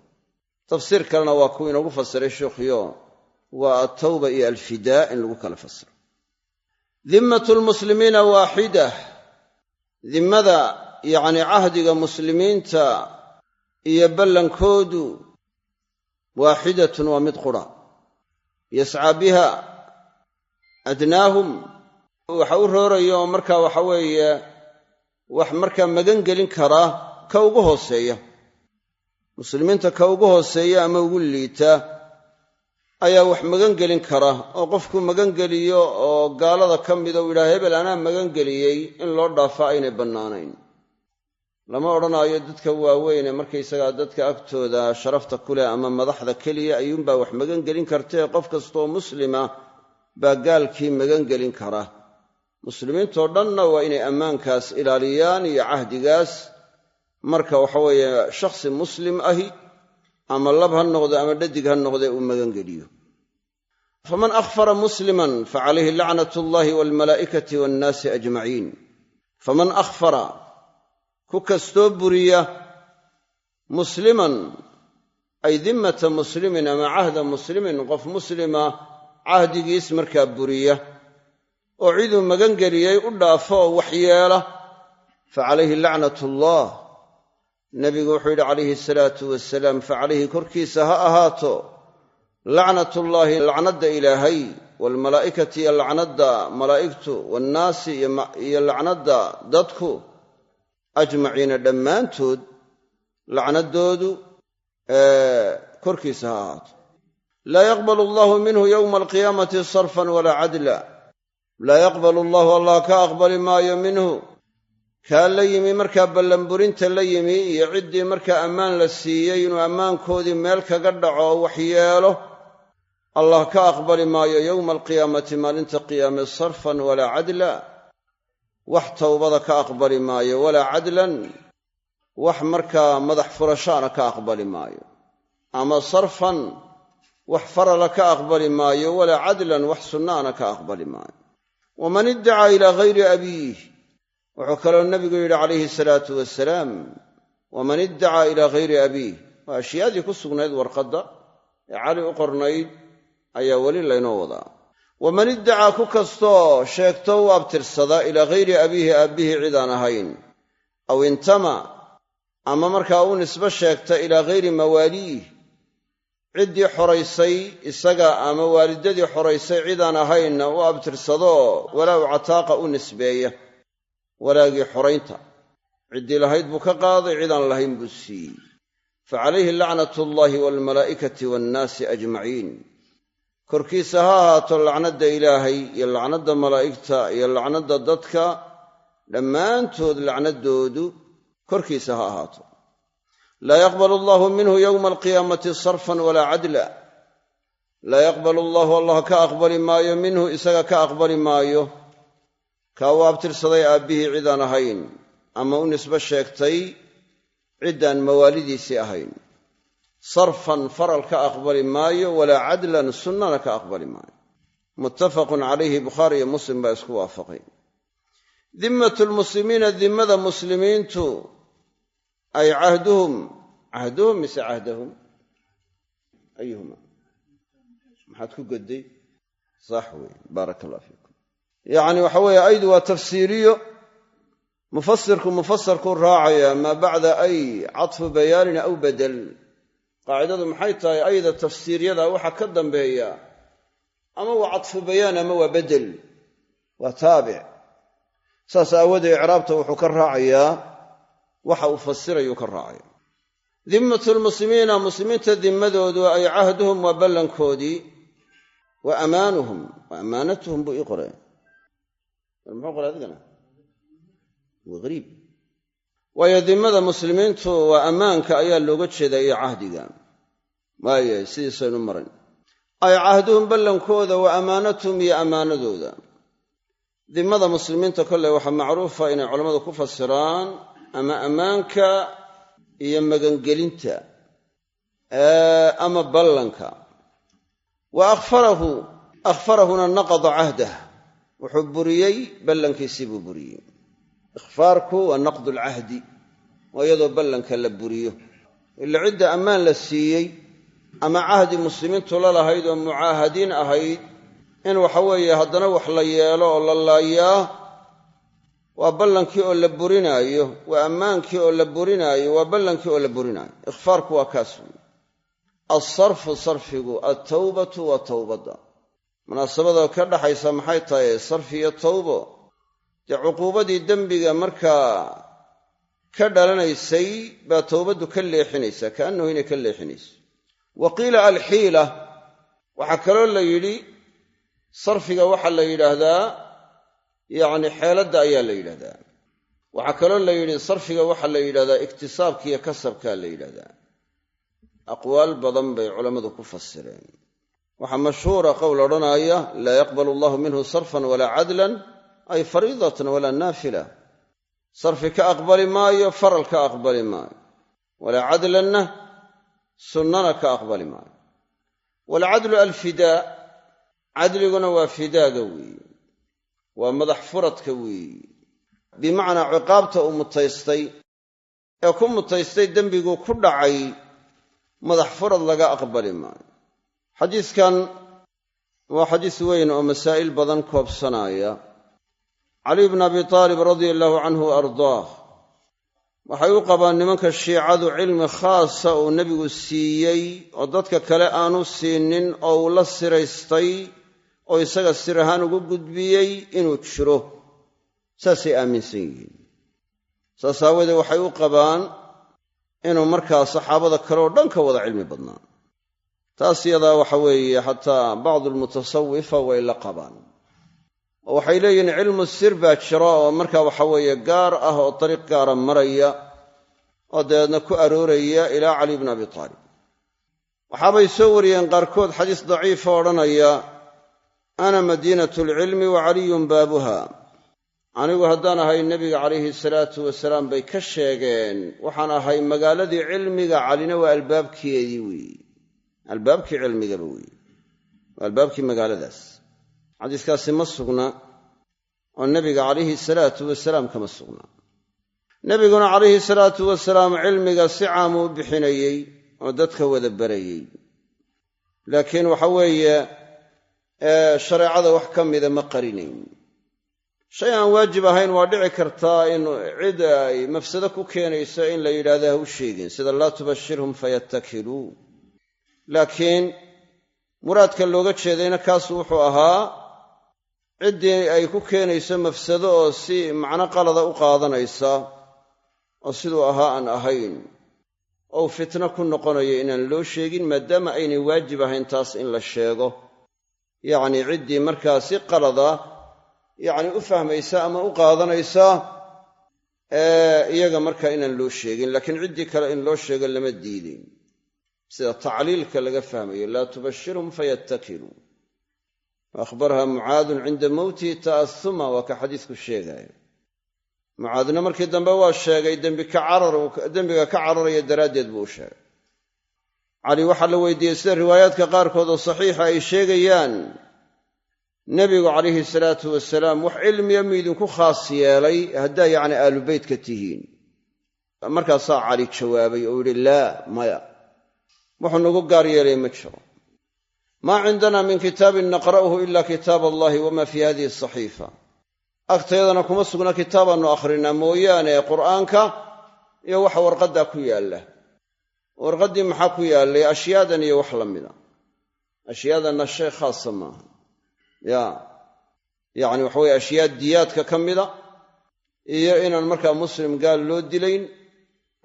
Tafsiir kalena waa kuu inoogu fasiray sheikhuyo waa altawba iyo alfidaa in lagu kala fasiro. Dimmatu lmuslimiina waaxida. Dimmada yacni cahdiga muslimiinta iyo ballankoodu waaxidatun waa mid qura. Yascaa biha adnaahum. Waxa u rooraya oo markaa waxa weeye wax markaa magan gelin karaa ka ugu hooseeya. Muslimiinta ka ugu hooseeya ama ugu liita ayaa wax magan gelin kara oo qofku magangeliyo oo gaalada ka mida uu yidhaha hebel anaa magangeliyey in loo dhaafaa aynay bannaanayn. Lama odhanaayo dadka waaweyne markaysagaa dadka agtooda sharafta ku leh ama madaxda keliya ayuunbaa wax magan gelin kartee qof kastooo muslima baa gaalkii magan gelin kara muslimiintoo dhanna waa inay ammaankaas ilaaliyaan iyo cahdigaas. Marka waxaweeye shakhsi muslim ahi ama lab ha noqdo ama dhadig ha noqde uu magangeliyo faman akhfara musliman facalayhi lacnat allahi waalmalaa'ikati waannaasi ajmaciin. Faman akhfara ku kastoo buriya musliman ay dimmata muslimin ama cahda muslimin qof muslima cahdigiis markaa buriya oo ciduu magangeliyey u dhaafo oo waxyeela fa calayhi lacnat allah nebigu wuxuu yidhi calayhi asalaatu wasalaam fa calayhi korkiisa ha ahaato. Lacnatullaahi lacnadda ilaahay waalmalaa'ikati iyo lacnadda malaa'igtu waannaasi iyo lacnadda dadku ajmaciina dhammaantood lacnaddoodu korkiisa ha ahaato. Laa yaqbalu allaahu minhu yowma alqiyaamati sarfan walaa cadla laa yaqbalu allahu allah ka aqbali maayo minhu. Kaa la yimi markaa ballanburinta la yimi iyo ciddii markaa ammaan la siiyey inuu ammaankoodii meel kaga dhaco oo waxyeelo allah ka aqbali maayo yowma alqiyaamati maalinta qiyaame sarfan walaa cadla. Wax towbada ka aqbali maayo walaa cadlan. Wax markaa madax furashaana ka aqbali maayo. Ama sarfan wax farala ka aqbali maayo walaa cadlan wax sunnaana ka aqbali maayo waman iddacaa ilaa hayri abiih. Wuxuu kaloo nebigu yidhi calayhi salaatu wasalaam waman iddacaa ilaa hayri abiih. Waa ashyaadii ku sugnayd warqadda ee cali u qornayd ayaa weli laynoo wadaa. Waman iddacaa ku kastoo sheegto u abtirsada ilaa hayri abiihi aabbihii cidaan ahayn. Aw intama ama markaa u nisbo sheegta ilaa hayri mawaaliih ciddii xoraysay isaga ama waalidadii xoraysay cidaan ahaynna u abtirsadoo walaaw cataaqa u nisbeeya. Walaagii xoraynta ciddii lahayd buu ka qaaday cidaan lahayn buu siiyey. Facalayhi lacnat allahi waalmalaa'ikati waannaasi ajmaciin. Korkiisa ha ahaato lacnadda ilaahay iyo lacnadda malaa'igta iyo lacnadda dadka dhammaantood lacnaddoodu korkiisa ha ahaato laa yaqbalu allahu minhu yowma alqiyaamati sarfan walaa cadla laa yaqbalu allahu allah ka aqbali maayo minhu isaga ka aqbali maayo kaa u abtirsaday aabbihii cidaan ahayn ama u nisbe sheegtay ciddaan mawaalidiisii ahayn sarfan faral ka aqbali maayo walaa cadlan sunnana ka aqbali maayo muttafaqun calayhi bukhaari iyo muslim baa isku waafaqay dimmatu lmuslimiina dimmada muslimiintu ay cahduhum. Cahduhum mise cahdahum ayuhuma. Maxaad ku godday? Sax wey baaraka allah fiikum. Yacni waxa weeye aydu waa tafsiiriyo. Mufasirku mufasarkuu raacaya maa bacda ay cadfu bayaanin aw badel qaacidadu maxay tahay? Ayda tafsiiryada waxa ka dambeeya ama waa cadfu bayaan ama waa bedel waa taabic. Saas aawoodee icraabta wuxuu ka raacayaa waxa uu fasirayuu ka raacaya dimmatu lmuslimiina muslimiinta dimmadoodu ay cahduhum waa ballankoodii wa amaanuhum wa ammaanatuhum buu ii qoray muxuu qoray adigana? Waa hariib waayo dimmada muslimiintu waa ammaanka ayaa looga jeedaa iyo cahdiga. Waaye sidiisaynu marin. Ay cahduhum ballankooda wa ammaanatuhum iyo ammaanadooda. Dimmada muslimiinta kolley waxaa macruufa inay culammadu ku fasiraan ama ammaanka iyo magangelinta ama ballanka. Wa akhfarahu akhfarahuna naqada cahdah wuxuu buriyey ballankiisii buu buriyey. Ikhfaarku waa naqdu lcahdi waa iyadoo ballanka la buriyo. Ila cidda ammaan la siiyey ama cahdi muslimiintu la lahayd oo mucaahadiin ahayd in waxa weeye haddana wax la yeelo oo la laayaa waa ballankii oo la burinaayo waa ammaankii oo la burinaayo waa ballankii oo la burinaayo. Ikhfaarku waa kaas wey alsarfu sarfigu altawbatu waa towbadda munaasabada ka dhaxaysa maxay tahay? Sarfi iyo tawbo. Dee cuquubadii dembiga markaa ka dhalanaysay baa towbaddu ka leexinaysaa kaannahu inay ka leexinayso. Wa qiila alxiila waxaa kaloo la yidhi sarfiga waxaa la yidhaahdaa yacni xeeladda ayaa la yidhahdaa. Waxaa kaloo la yidhi sarfiga waxaa la yidhahdaa iktisaabka iyo kasabkaa la yidhahdaa. Aqwaal badan bay culammadu ku fasireen. Waxaa mashhuura qowl odhanaaya laa yaqbalu allahu minhu sarfan walaa cadlan ay fariidatan walaa naafila. Sarfi ka aqbali maayo faral ka aqbali maayo. Walaa cadlanna sunnana ka aqbali maayo. Waalcadlu alfidaa cadliguna waa fidaaga weeye waa madax furadka weeye bimacnaa ciqaabta uu mutaystay ee ku mutaystay dembiguu ku dhacay madax furad laga aqbali maayo. Xadiiskan waa xadiis weyn oo masaa'il badan koobsanaya. Caliy bn abi taalib radia allahu canhu wa ardaah waxay u qabaan nimanka shiicadu cilmi khaasa uu nebigu siiyey oo dadka kale aanu siinin oo uu la siraystay oo isaga sir ahaan ugu gudbiyey inuu jiro. Saasay aaminsan yihiin. Saas aawoodee waxay u qabaan inuu markaa saxaabada kale oo dhan ka wada cilmi badnaa taas yadaa waxa weeye xataa bacdu almutasawifa way la qabaan. Oo waxay leeyihiin cilmu sir baa jira oo markaa waxa weeye gaar ah oo dariiq gaara maraya oo dabeedna ku arooraya ilaa cali bni abi taalib. Waxaabay soo wariyeen qaarkood xadiis daciifa odhanaya ana madiinatu alcilmi wa caliyun baabuha. Anigu haddaan ahay nebiga calayhi salaatu wasalaam bay ka sheegeen waxaan ahay magaaladii cilmiga calina waa albaabkeedii weeye albaabkii cilmigaba weeye waa albaabkii magaaladaas. Xadiiskaasi ma sugna oo nebiga calayhi salaatu wasalaam kama sugna. Nebiguna calayhi salaatu wasalaam cilmiga si caamuu u bixinayey oo dadka wada barayey. Laakiin waxa weeye shareecada wax ka mida ma qarinayn shay aan waajib ahayn waa dhici kartaa in cid ay mafsado ku keenayso in la yidhahdo ha u sheegin sida laa tubashirhum fayatakiluu laakiin muraadka looga jeedayna kaasu wuxuu ahaa ciddii ay ku keenayso mafsado oo si macno qalada u qaadanaysa oo siduu ahaa aan ahayn ou fitno ku noqonayo inaan loo sheegin maadaama aynay waajib ahayn taas in la sheego yacnii ciddii markaa si qalada yacni u fahmaysa ama u qaadanaysa iyaga markaa inaan loo sheegin. Laakiin ciddii kale in loo sheego lama diidin. Sida tacliilka laga fahmayo laa tubashirhum fayatakiluu akhbaraha mucaadun cinda mowtihi ta'asuma waa ka xadiisku sheegaayo mucaadna markii dambe waa sheegay dembiga ka cararaya daraaddeed buu u sheegay cali waxaa la weydiiyey sida riwaayaadka qaarkood oo saxiixa ay sheegayaan nebigu calayhi salaatu wasalaam wax cilmiya miidinku khaas yeelay haddaa yacni aalubeytka tihiin. Markaasaa cali jawaabay oo yidhi laa maya wuxuu nagu gaar yeelay ma jiro. Maa cindana min kitaabin naqra'uhu ila kitaab allahi wama fii hadihi asaxiifa agtayadana kuma sugna kitaabaannu akhrinaa mooyaane qur'aanka iyo waxa warqaddaa ku yaalla warqaddii maxaa ku yaallay ashyaadan iyo wax la mida ashyaadanna shay khaasa maaha ya yacni waxa weye ashyaa diyaadka ka mida iyo inaan markaa muslim gaal loo dilayn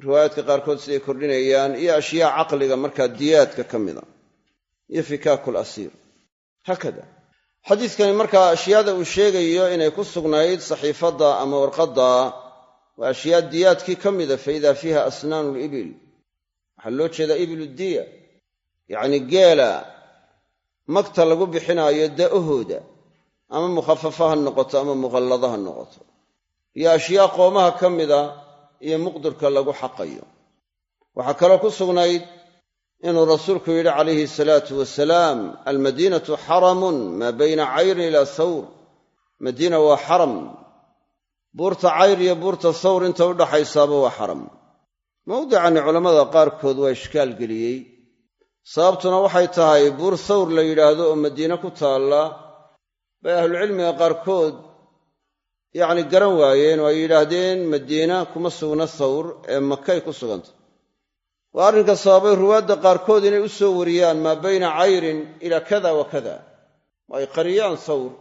riwaayaadka qaarkood siday kordhinayaan iyo ashyaa caqliga markaa diyaadka ka mida iyo fikaaku lasiir haakada xadiidkani markaa ashyaada uu sheegayo inay ku sugnayd saxiifadda ama warqadda waa ashyaa diyaadkii ka mida fa idaa fiiha asnaanu libil waxaa loo jeedaa ibilu diya. Yacni geela magta lagu bixinaayo da'ahooda ama mukhafafa ha noqoto ama muqallada ha noqoto. Iyo ashyaa qoomaha ka mida iyo muqdirka lagu xaqayo. Waxaa kaloo ku sugnayd inuu rasuulku yidhi calayhi salaatu wasalaam almadiinatu xaramun maa bayna cayrin ilaa thawr madiina waa xaram. Buurta cayr iyo buurta thawr inta u dhaxaysaaba waa xaram mawdicani culammada qaarkood waa ishkaal geliyey. Sababtuna waxay tahay buur thawr la yidhaahdo oo madiine ku taalla. Bay ahlucilmiga qaarkood yacni garan waayeen oo ay yidhaahdeen madiina kuma sugna thawr ee makay ku suganta. Waa arrinka sababay ruwaadda qaarkood inay u soo wariyaan maa bayna cayrin ilaa kada wa kada oo ay qariyaan thawr.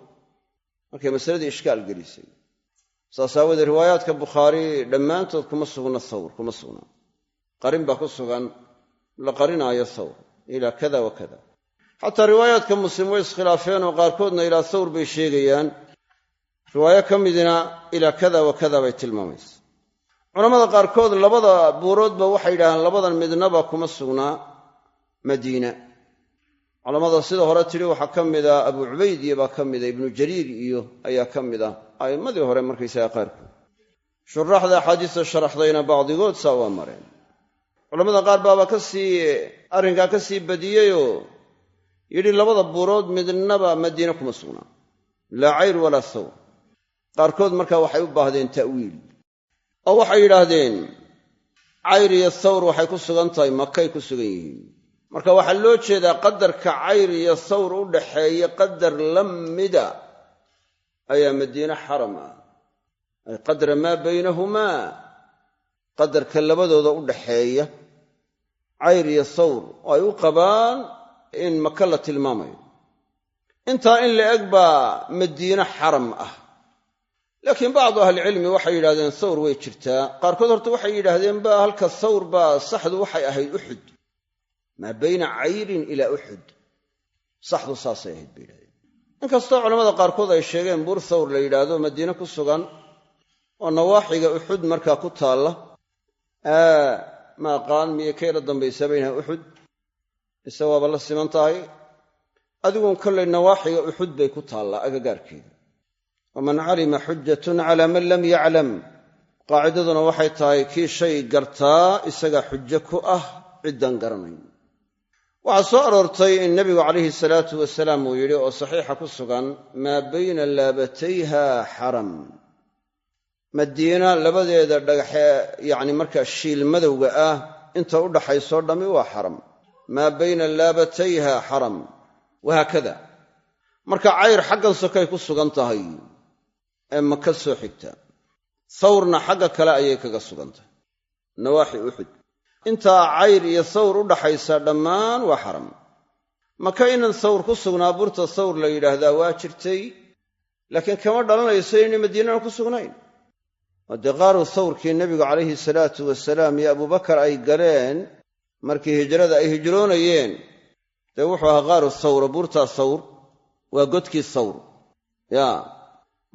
Markay masaladii ishkaal gelisay saas aawoodee riwaayaadka bukhaari dhammaantood kuma sugna thawr kuma sugna. Qarin baa ku sugan la qarinaayo thawr ilaa kada wa kada. Xataa riwaayaadka muslim way iskhilaafeen oo qaarkoodna ilaa thawr bay sheegayaan. Riwaayo ka midina ilaa kada wa kada bay tilmaamaysa. Culamada qaarkood labada buuroodba waxay yidhahdeen labadan midnaba kuma sugnaa madiina. Culammada sida hore tidhi waxaa ka mida abu cubayd iyo baa ka mida ibnu jariir iyo ayaa ka mid ah a'immadii hore markaysaga qaarkood. Shuraaxda axaadiista sharaxdayna bacdigood saa waa mareen. Culamada qaar baaba ka sii arrinkaa ka sii badiyeyoo yidhi labada buurood midnaba madiine kuma sugnaa laa cayr walaa thawr qaarkood markaa waxay u baahdeen ta'wiil. Oo waxay yidhaahdeen cayr iyo thawr waxay ku sugan tahay makay ku sugan yihiin. Marka waxaa loo jeedaa qadarka cayr iyo thawr u dhaxeeya qadar la mida ayaa madiine xaram ah. Ay qadra maa baynahumaa qadarka labadooda u dhaxeeya cayr iyo thawr oo ay u qabaan in maka la tilmaamayo. Intaa in la eg baa madiine xaram ah. Laakiin bacdu ahlicilmi waxay yidhahdeen thawr way jirtaa. Qaarkood horta waxay yidhaahdeen ba halka thawr baa saxdu waxay ahayd uxud maa bayna cayrin ilaa uxud saxdu saasay ahayd bay yidhahdeen inkastoo culamada qaarkood ay sheegeen buur thawr la yidhaahdo madiine ku sugan oo nawaaxiga uxud markaa ku taalla ma aqaan miyay ka yara dambaysaa baynaha uxud mise waaba la siman tahay? Adiguun kollay nawaaxiga uxud bay ku taallaa agagaarkeeda waman calima xujatun calaa man lam yaclam. Qaacidaduna waxay tahay kii shay gartaa isaga xujo ku ah ciddan garanayn waxaa soo aroortay in nebigu calayhi salaatu wasalaam uu yidhi oo saxiixa ku sugan maa bayna laabatayha xaram. Madiina labadeeda dhagaxee yacni markaa shiil madowga ah inta u dhaxaysoo dhammi waa xaram. Maa bayna laabatayha xaram. Wahaakada marka cayr xaggan sokay ku sugan tahay ee maka soo xigta thawrna xagga kale ayay kaga sugan tahay. Nawaaxi uxud intaa cayr iyo thawr u dhaxaysa dhammaan waa xaram. Maka inan thawr ku sugnaa burta thawr la yidhaahdaa waa jirtay laakiin kama dhalanayso inay madiinana ku sugnayn. Oo dee qaaru thawrkii nebigu calayhi salaatu wasalaam iyo abubakar ay galeen markii hijrada ay hijroonayeen dee wuxuu ahaa qaaru thawra buurtaa thawr waa godkii thawr ya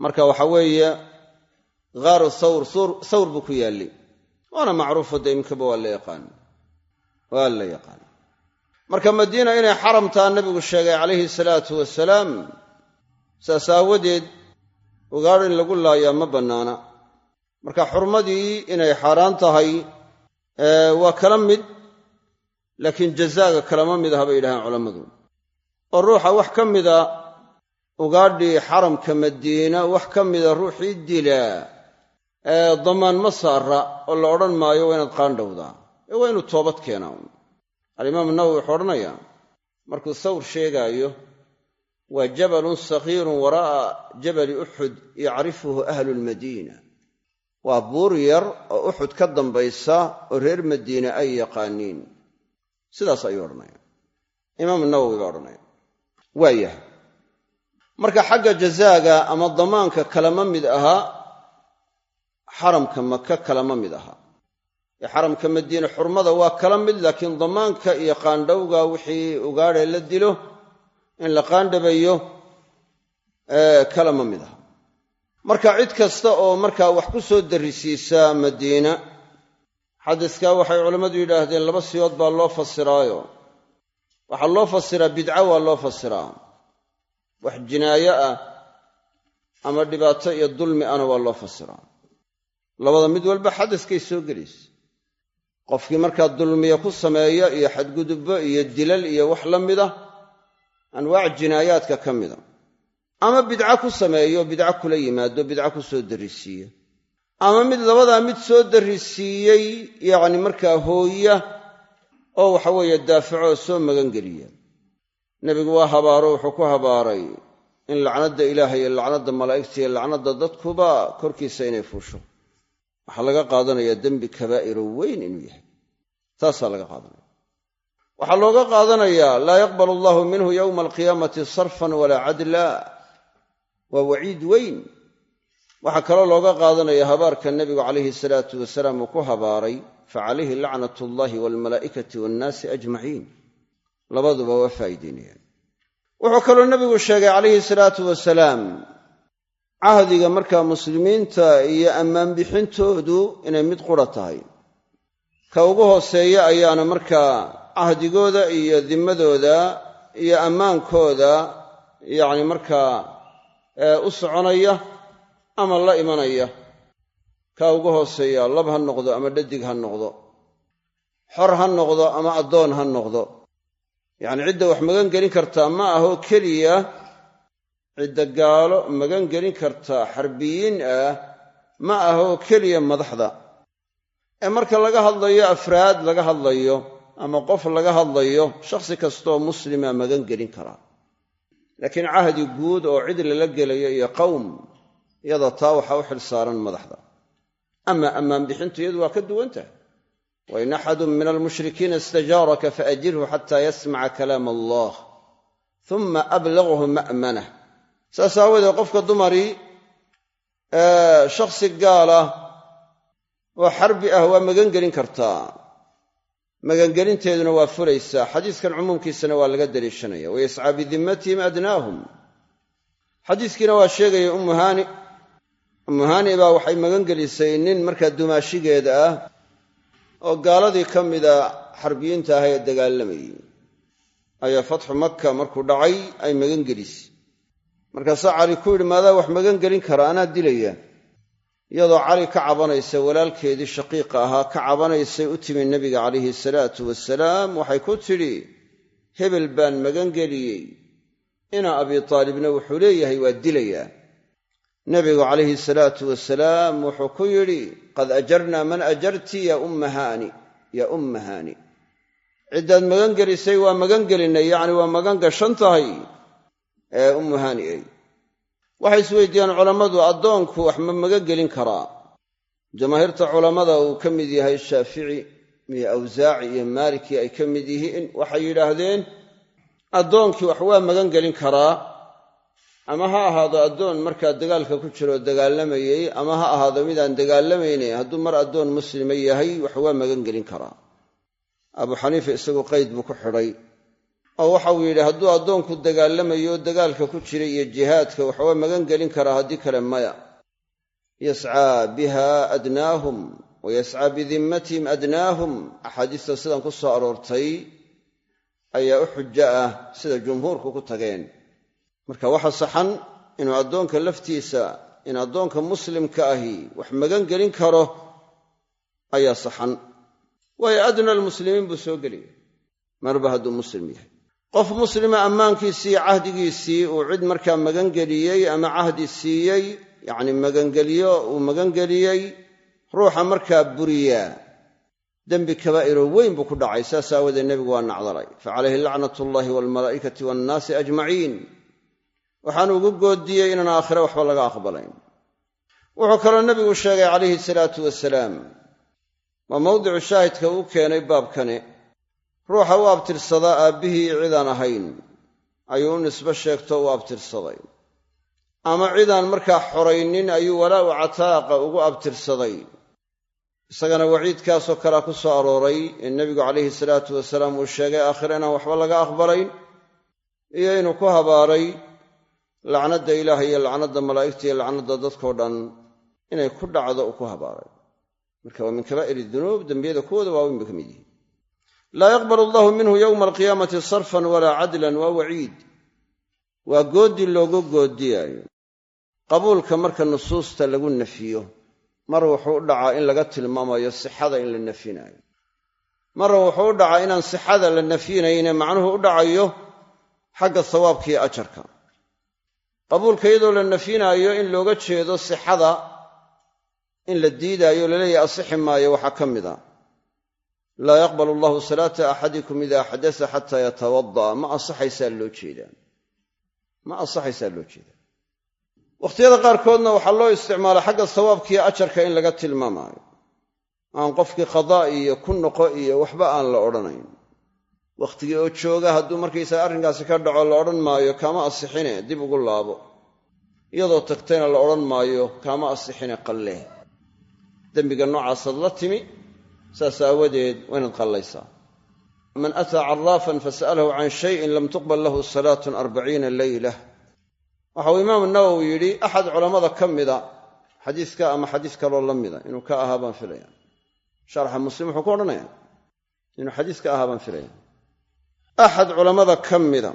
marka waxa weeye qaaru thawr thawr buu ku yaallay waana macruufo dee iminkaba waa la yaqaan. Waa la yaqaan. Marka madiina inay xaramtaa nebigu sheegay calayhi salaatu wasalaam saas aawadeed ugaadh in lagu laayaa ma bannaana. Marka xurmadii inay xaaraan tahay waa kala mid laakiin jazaaga kalama mid aha bay yidhahaan culammadu. Oo ruuxa wax ka mida ugaadhii xaramka madiina wax ka mida ruuxii dilaa damaan ma saara oo la odhan maayo waa inaad qaandhowdaa ee waa inuu toobad keenaa. Un alimaamu nawowi wuxuu odhanayaa markuu thawr sheegaayo waa jabalun sagiirun waraa'a jabali uxud yacrifuhu ahlu lmadiina waa buur yar oo uxud ka dambaysa oo reer madiine ay yaqaaniin. Sidaas ayuu odhanaya imaamu nawowi baa odhanaya waayahay. Marka xagga jazaaga ama damaanka kalama mid ahaa xaramka maka kalama mid ahaa ee xaramka madiine xurmada waa kala mid laakiin damaanka iyo qaandhowga wixii ugaadhee la dilo in la qaandhabayo kalama mid aha. Marka cid kasta oo markaa wax ku soo darrisiisaa madiina xadiskaa waxay culammadu yidhaahdeen laba siyood baa loo fasiraayo. Waxaa loo fasiraa bidco waa loo fasiraa. Wax jinaayo ah ama dhibaato iyo dulmi ana waa loo fasiraa labada mid walba xadaskay soo gelaysa qofkii markaa dulmiya ku sameeya iyo xadgudubbo iyo dilal iyo wax la mida anwaac jinaayaadka ka mida. Ama bidco ku sameeyo bidco kula yimaado bidco ku soo darrisiiya ama mid labadaa mid soo darrisiiyey yacni markaa hooya oo waxaweeye daafacoo soo magangeliya. Nebigu waa habaaro wuxuu ku habaaray in lacnadda ilaahay iyo lacnadda malaa'igta iyo lacnadda dadkuba korkiisa inay fuusho waxaa laga qaadanayaa dembi kabaa'iro weyn inuu yahay. Taasaa laga qaadanaya. Waxaa looga qaadanayaa laa yaqbal allahu minhu yowma alqiyaamati sarfan walaa cadla. Waa waciid weyn. Waxaa kaloo looga qaadanaya habaarka nebigu calayhi salaatu wasalaam uu ku habaaray facalayhi lacnat allahi waalmalaa'ikati waannaasi ajmaciin. Labaduba waa faa'iideynayaan wuxuu kaloo nebigu sheegay calayhi salaatu wasalaam cahdiga markaa muslimiinta iyo ammaanbixintoodu inay mid qura tahay. Ka ugu hooseeya ayaana markaa cahdigooda iyo dimmadooda iyo ammaankooda yacni markaa u soconaya ama la imanaya. Ka ugu hooseeya lab ha noqdo ama dhadig ha noqdo. Xor ha noqdo ama addoon ha noqdo. Yacni cidda wax magan gelin kartaa ma ahoo keliya cidda gaalo magan gelin kartaa xarbiyiin ah ma ahoo keliya madaxda. Ee marka laga hadlayo afraad laga hadlayo ama qof laga hadlayo shakhsi kastaoo muslima magan gelin karaa laakiin cahdi guud oo cid lala gelayo iyo qowm iyada taa waxaa u xil saaran madaxda. Ama ammaanbixintu iyadu waa ka duwan tahay. Wain axadun min almushrikiina istajaaraka faajirhu xataa yasmaca kalaam allah uma ablaghu ma'manah saas aawadeed qofka dumarii shakhsi gaala oo xarbi ah waa magan gelin kartaa. Magangelinteeduna waa fulaysaa. Xadiiskan cumuumkiisana waa laga daliishanaya. Wayascaa bidimmatihim adnaahum. Xadiiskiina waa sheegaya ummu haani. Ummu haani baa waxay magan gelisay nin markaa dumaashigeeda ah oo gaaladii ka mida xarbiyiinta ah ee dagaalamayey ayaa fatxu makka markuu dhacay ay magan gelisay markaasaa cali ku yidhi maadaa wax magan gelin kara anaa dilaya iyadoo cali ka cabanaysa walaalkeedii shaqiiqa ahaa ka cabanaysay u timi nebiga calayhi salaatu wasalaam waxay ku tidhi hebel baan magan geliyey. Ina abii taalibna wuxuu leeyahay waa dilayaa nebigu calayhi salaatu wasalaam wuxuu ku yidhi qad ajarnaa man ajarti ya umma haani yaa umma haani ciddaad magan gelisay waa magan gelinnay yacni waa magan gashan tahay ee ummu haani ey waxay isweydiiyaan culammadu addoonku wax ma magan gelin karaa. Jamaahiirta culammada uu ka mid yahay shaafici iyo awsaaci iyo maaliki ay ka mid yihiin waxay yidhaahdeen addoonkii wax waa magan gelin karaa. Ama ha ahaado addoon markaa dagaalka ku jiro oo dagaalamayey ama ha ahaado midaan dagaalamayne hadduu mar addoon muslima yahay wax waa magan gelin karaa. Abu xaniifa isagu qayd buu ku xidhay oo waxa uu yidhi hadduu addoonku dagaalamayo dagaalka ku jira iyo jihaadka wax waa magan gelin karaa haddii kale maya. Yascaa biha adnaahum wa yascaa bidimmatihim adnaahum. Axaadiista sidan ku soo aroortay ayaa u xujo ah sida jumhuurku ku tageen. Marka waxa saxan inuu addoonka laftiisa in addoonka muslimka ahi wax magan gelin karo ayaa saxan. Waayo adna almuslimiin buu soo geliyay marba hadduu muslim yahay qof muslima ammaankiisii cahdigiisii uu cid markaa magangeliyey ama cahdi siiyey yacni magangelyo uu magangeliyey ruuxa markaa buriyaa. Dembi kabaa'iro weyn buu ku dhacay saas aawadeed nebigu waa nacdalay. Fa calayhi lacnat ullaahi waalmalaa'ikati waannaasi ajmaciin. Waxaanu ugu goodiyey inaan aakhire waxba laga aqbalayn. Wuxuu kaloo nebigu sheegay calayhi salaatu wasalaam waa mawdicu shaahidka uu keenay baabkani ruuxa u abtirsadaa aabbihii cidaan ahayn. Ayuu u nisbe sheegto u abtirsaday. Ama cidaan markaa xoraynin ayuu walaa'u cataaqa ugu abtirsaday. Isagana waciidkaasoo kalea ku soo arooray ee nebigu calayhi salaatu wasalaam uu sheegay aakhire inaan waxba laga aqbalayn iyo inuu ku habaaray lacnadda ilaah iyo lacnadda malaa'igta iyo lacnadda dadkao dhan inay ku dhacdo uu ku habaaray. Marka waa min kabaa'ir dunuub dembiyada kuwooda waaweyn bay ka mid yihiin laa yaqbal allahu minhu yowma alqiyaamati sarfan walaa cadlan waa waciid. Waa goodi loogu goodiyaayo. Qabuulka marka nusuusta lagu nafiyo mar wuxuu u dhacaa in laga tilmaamayo sixada in la nafyinaayo marna wuxuu u dhacaa inaan sixada la nafyinayne macnuhu u dhacayo xagga sawaabka iyo ajarka. Qabuulka iyadoo la nafyinaayo in looga jeedo sixada in la diidaayo la leeyahay asixi maayo waxaa ka mid a laa yaqbalu allahu salaata axadikum ida xadasa xataa yatawada'a ma asaxaysaa loo jeedaa ma asaxaysaa loo jeedaa wakhtiyada qaarkoodna waxaa loo isticmaala xagga sawaabkiiyo ajarka in laga tilmaamaayo. Aan qofkii qadaa iyo ku noqo iyo waxba aan la odhanayn. Wakhtigii oo jooga hadduu markaysaga arrinkaasi ka dhaco la odhan maayo kaama asixine dib ugu laabo. Iyadoo tagtayna la odhan maayo kaama asixine qallee. Dembiga noocaasaad la timi saas aawadeed waa qallaysaa. Man ataa caraafan fasa'alahu can shayin lam tuqbal lahu salaatun arbaciina leylah waxa uu imaamu nawowi yidhi axad culammada ka mida xadiiska ama xadiis kaloo la mida inuu ka ahaa baan filaya sharxa muslim wuxuu ku odhanaya inuu xadiis ka ahaa baan filaya axad culammada ka mida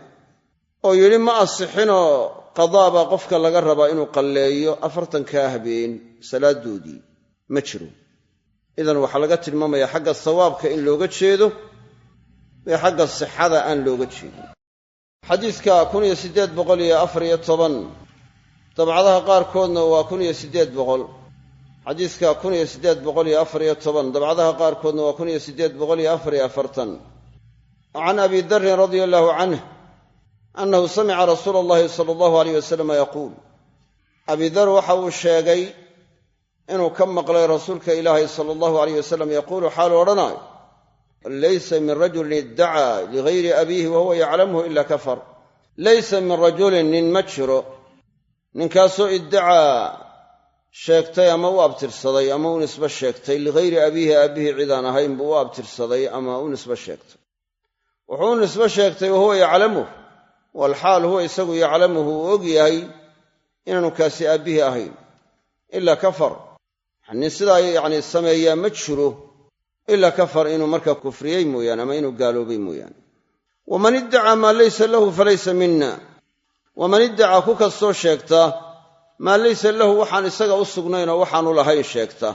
oo yidhi ma asixinoo qadaa baa qofka laga rabaa inuu qalleeyo afartankaa habeen salaadoodii ma jiro idan waxaa laga tilmaamayaa xagga sawaabka in looga jeedo ee xagga sixada aan looga jeedin. Xadiidka kun iyo siddeed boqol iyo afar iyo toban dabcadaha qaarkoodna waa kun iyo siddeed boqol. Xadiidka kun iyo siddeed boqol iyo afar iyo toban dabcadaha qaarkoodna waa kun iyo siddeed boqol iyo afar iyo afartan. Can abi darin radia allahu canh annahu samica rasuula allahi sala allahu aleyh wasalam yaquul. Abi dar waxa uu sheegay inuu ka maqlay rasuulka ilaahay sala allahu aleyh wasalam yaquulu xaalu odhanaayo laysa min rajulin iddacaa ligayri abiihi wa huwa yaclamhu ila kafar. Laysa min rajulin nin ma jiro. Ninkaasoo iddacaa sheegtay ama u abtirsaday ama u nisbe sheegtay ligayri abiihi aabbihii cidaan ahayn buu u abtirsaday ama u nisbe sheegtay. Wuxuu u nisbe sheegtay wa huwa yaclamuh walxaal huwa isagu yaclamuhu uu og yahay inaanu kaasi aabbihii ahayn. Ilaa kafar nin sidaa yacni sameeyaa ma jiro ilaa kafar inuu markaa kufriyey mooyaane ama inuu gaaloobay mooyaane. Waman iddacaa maa laysa lahu falaysa mina waman iddacaa ku kastoo sheegta maa laysa lahu waxaan isaga u sugnaynoo waxaanu lahayn sheegta.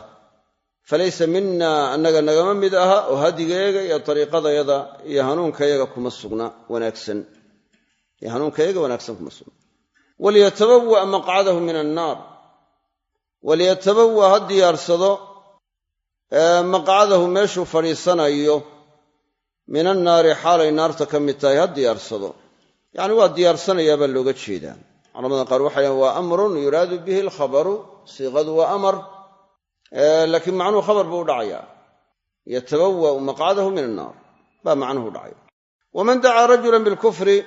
Falaysa mina annaga nagama mid aha oo hadigayaga iyo dariiqadayada iyo hanuunkayaga kuma sugna wanaagsan. Iyo hanuunkayaga wanaagsan kuma sugna. Waliyatabawa maqcadahu min annaar waliyatabawa ha diyaarsado maqcadahu meeshuu fadhiisanayo min annaari xaalay naarta ka mid tahay ha diyaarsado. Yacni waa diyaarsanayaa baa looga jeedaa. Culamada qaar waxay dhahen waa amrun yuraadu bihi alkhabaru siiqadu waa amar. Laakiin macnuhu khabar buu u dhacayaa. Yatabawa'u maqcadahu min annaar baa macnuhu dhacaya. Waman dacaa rajulan bilkufri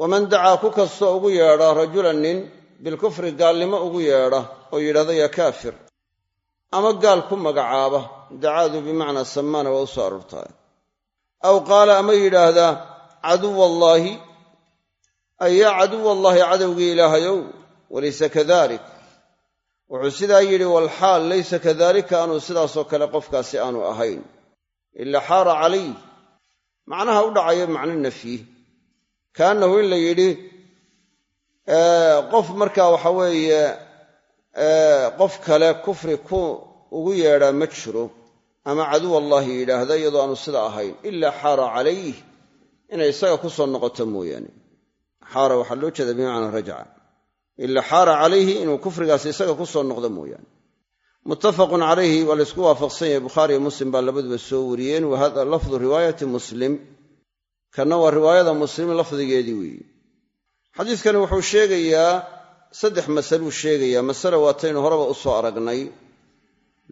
waman dacaa ku kastoo ugu yeedha rajulan nin bilkufri gaalnimo ugu yeedha oo yidhahda yaa kaafir. Ama gaal ku magacaaba dacaadu bimacnaa samaana waa u soo aroortaay aw qaala ama yidhaahdaa caduwallaahi ay yaa caduwallaahi cadowgii ilaahayow walaysa kadalik wuxuu sidaa yidhi walxaal laysa kadalika aanuu sidaasoo kale qofkaasi aanu ahayn. Ila xaara calayh macnaha u dhacayo macno nafyi. Kaannahu in la yidhi qof markaa waxa weeye qof kale kufri ku ugu yeedhaa ma jiro ama caduwallaahi yidhaahda iyadoo aanu sida ahayn ilaa xaara calayh inay isaga ku soo noqoto mooyaane. Xaara waxaa loo jeeda bimacnaa rajaca. Ila xaara calayhi inuu kufrigaasi isaga ku soo noqdo mooyaane. Muttafaqun calayhi waa laysku waafaqsan yahay bukhaariyo muslim baa labaduba soo wariyeen wa hada lafdu riwaayati muslim. Kanna waa riwaayada muslim lafdigeedii weeye xadiidkani wuxuu sheegayaa saddex masaluu sheegayaa. Masale waataynu horeba u soo aragnay.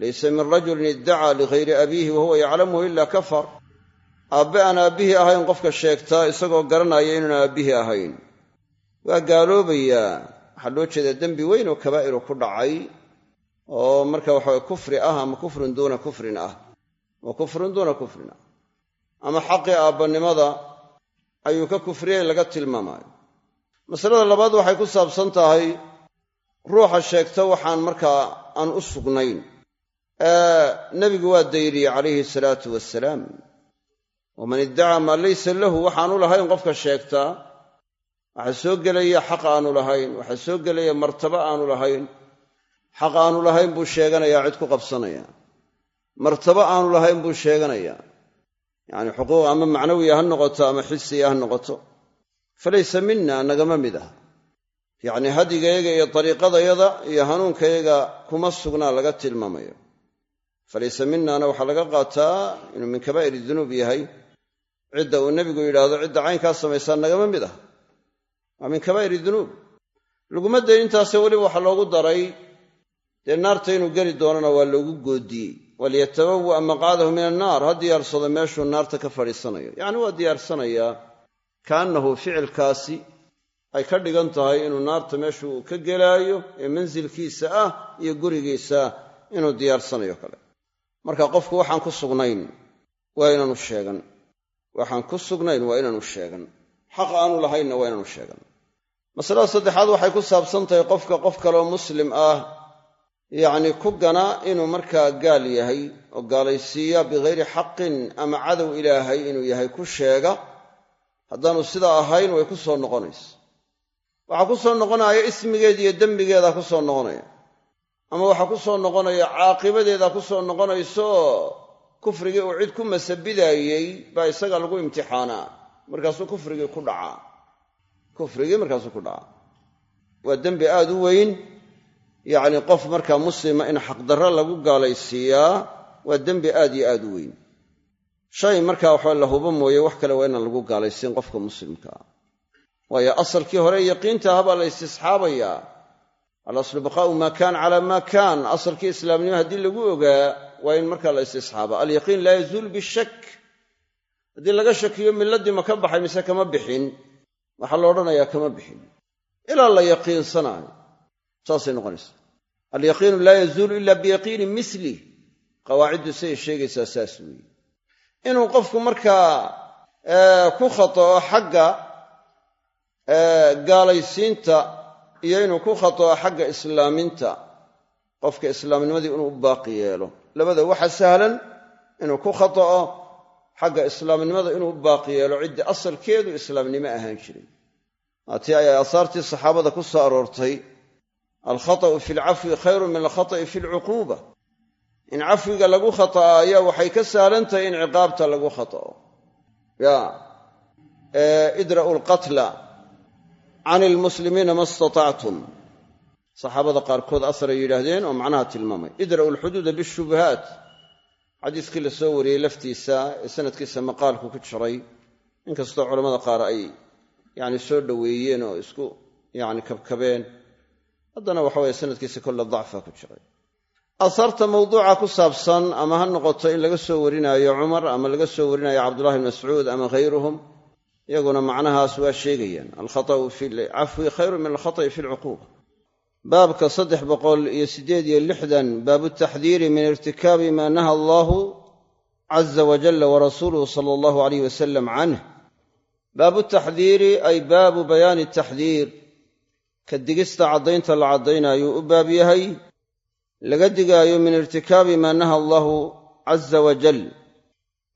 Laysa min rajulin iddacaa ligayri abiihi wahuwa yaclamuhu ila kafar. Aabbe aan aabbihii ahayn qofka sheegtaa isagoo garanaya inuuna aabbihii ahayn. Waa gaaloobayaa. Waxaa loo jeedaa dembi weyn oo kabaa'iru ku dhacay oo marka waxawe kufri ah ama kufrun duuna kufrin ah. Wa kufrun duuna kufrin ah. Ama xaqii aabbannimada ayuu ka kufriyey laga tilmaamaayo masalada labaad waxay ku saabsan tahay ruuxa sheegta waxaan markaa aan u sugnayn. Nebigu waa dayriyey calayhi salaatu wasalaam waman iddacaa maa laysa lahu waxaanu lahayn qofka sheegtaa waxaa soo gelaya xaq aanu lahayn waxaa soo gelaya martabo aanu lahayn. Xaq aanu lahayn buu sheeganayaa cid ku qabsanaya. Martabo aanu lahayn buu sheeganayaa. Yacni xuquuq ama macnawiya ha noqoto ama xisiya ha noqoto falaysa mina nagama mid ah. Yacni hadigayaga iyo dariiqadayada iyo hanuunkayaga kuma sugnaa laga tilmaamayo. Falaysa minaana waxaa laga qaataa inuu min kabaa'ir dunuub yahay. Cidda uu nebigu yidhaahdo cidda caynkaa samaysaa nagama mid ah. Waa min kabaa'ir dunuub. Laguma dayn intaase weliba waxaa loogu daray. Dee naarta inuu geli doonana waa loogu goodiyey. Waliyatabawa maqcadahu min annaar. Ha diyaarsado meeshuu naarta ka fadhiisanayo. Yacni waa diyaarsanayaa kaannahu ficilkaasi ay ka dhigan tahay inuu naarta meeshuu ka gelaayo ee mansilkiisa ah iyo gurigiisa inuu diyaarsanayo kale. Marka qofku waxaan ku sugnayn waa inaanu sheegan. Waxaan ku sugnayn waa inaanu sheegan. Xaq aanu lahaynna waa inaanu sheegan. Masalada saddexaad waxay ku saabsan tahay qofka qof kaleoo muslim ah yacni ku gana inuu markaa gaal yahay oo gaalaysiiya bikayri xaqin ama cadow ilaahay inuu yahay ku sheega haddaanu sidaa ahayn way ku soo noqonaysa. Waxaa ku soo noqonaya ismigeed iyo dembigeeda ku soo noqonaya. Ama waxaa ku soo noqonaya caaqibadeeda ku soo noqonaysooo kufrigii uu cid ku masabidaayey baa isaga lagu imtixaanaa. Markaasuu kufrigii ku dhacaa kufrigii markaasuu ku dhacaa waa dembi aad u weyn. Yacni qof markaa muslima in xaqdarro lagu gaalaysiiyaa waa dembi aad iyo aad u weyn shay markaa waxaa la hubo mooye wax kale waa inaan lagu gaalaysiin qofka muslimkaa waayo asalkii hore yaqiinta ahabaa la istisxaabayaa. Alaslu baqaa'u maa kaan calaa maa kaan. Asalkii islaamnimo haddii lagu ogaa waa in markaa la istisxaaba. Alyaqiin laa yazuul bishak haddii laga shakiyo milladdii ma ka baxay mise kama bixin. Waxaa la odhanayaa kama bixin. Ilaa la yaqiinsanaayo saasay noqonaysaa. Alyaqiinu laa yazuulu ila biyaqiini misli. Qawaaciddu siday sheegaysaa saas weeye inuu qofku markaa ku khata'o xagga gaalaysiinta iyo inuu ku khata'o xagga islaaminta qofka islaamnimadii inuu u baaqi yeelo. Labada waxa sahlan inuu ku khata'o xagga islaamnimada inuu u baaqi yeelo ciddii asalkeedu islaamnimo ahaan jiray waatii ay aasaartii saxaabada ku soo aroortay alkhata'u fi alcafwi khayru min alkhata'i fi alcuquuba in cafwiga lagu khata'a ayaa waxay ka sahlan tahay in ciqaabta lagu khata'o ya. Idra'u alqatla can ilmuslimiina ma istatactum saxaabada qaarkood asaray yidhaahdeen oo macnaha tilmaamay. Idra'u alxuduuda bishubuhaat xadiiskii la soo wariyey laftiisa ee sanadkiisa maqaalku ku jiray. Inkastoo culammada qaar ay yani soo dhoweeyeen oo isku yani kabkabeen. Haddana waxa weye sanadkiisa kolle dacfa ku jiray aahaarta mawduuca ku saabsan ama ha noqoto in laga soo warinaayo cumar ama laga soo warinaayo cabdullahi bn mascuud ama hayruhum iyaguna macnahaas waa sheegayaan. Alkhata'u fi lcafwi khayru min alkhata'i fi lcuquuba baabka saddex boqol iyo siddeed iyo lixdan baabu taxdiiri min irtikaabi maa naha allahu caza wajalla warasuuluhu sala allahu alayh wasalam canh baabu taxdiiri ay baabu bayaani taxdiir. Ka digista caddaynta la caddaynaayo u baab yahay laga digaayo min irtikaabi maa naha allahu caza wajal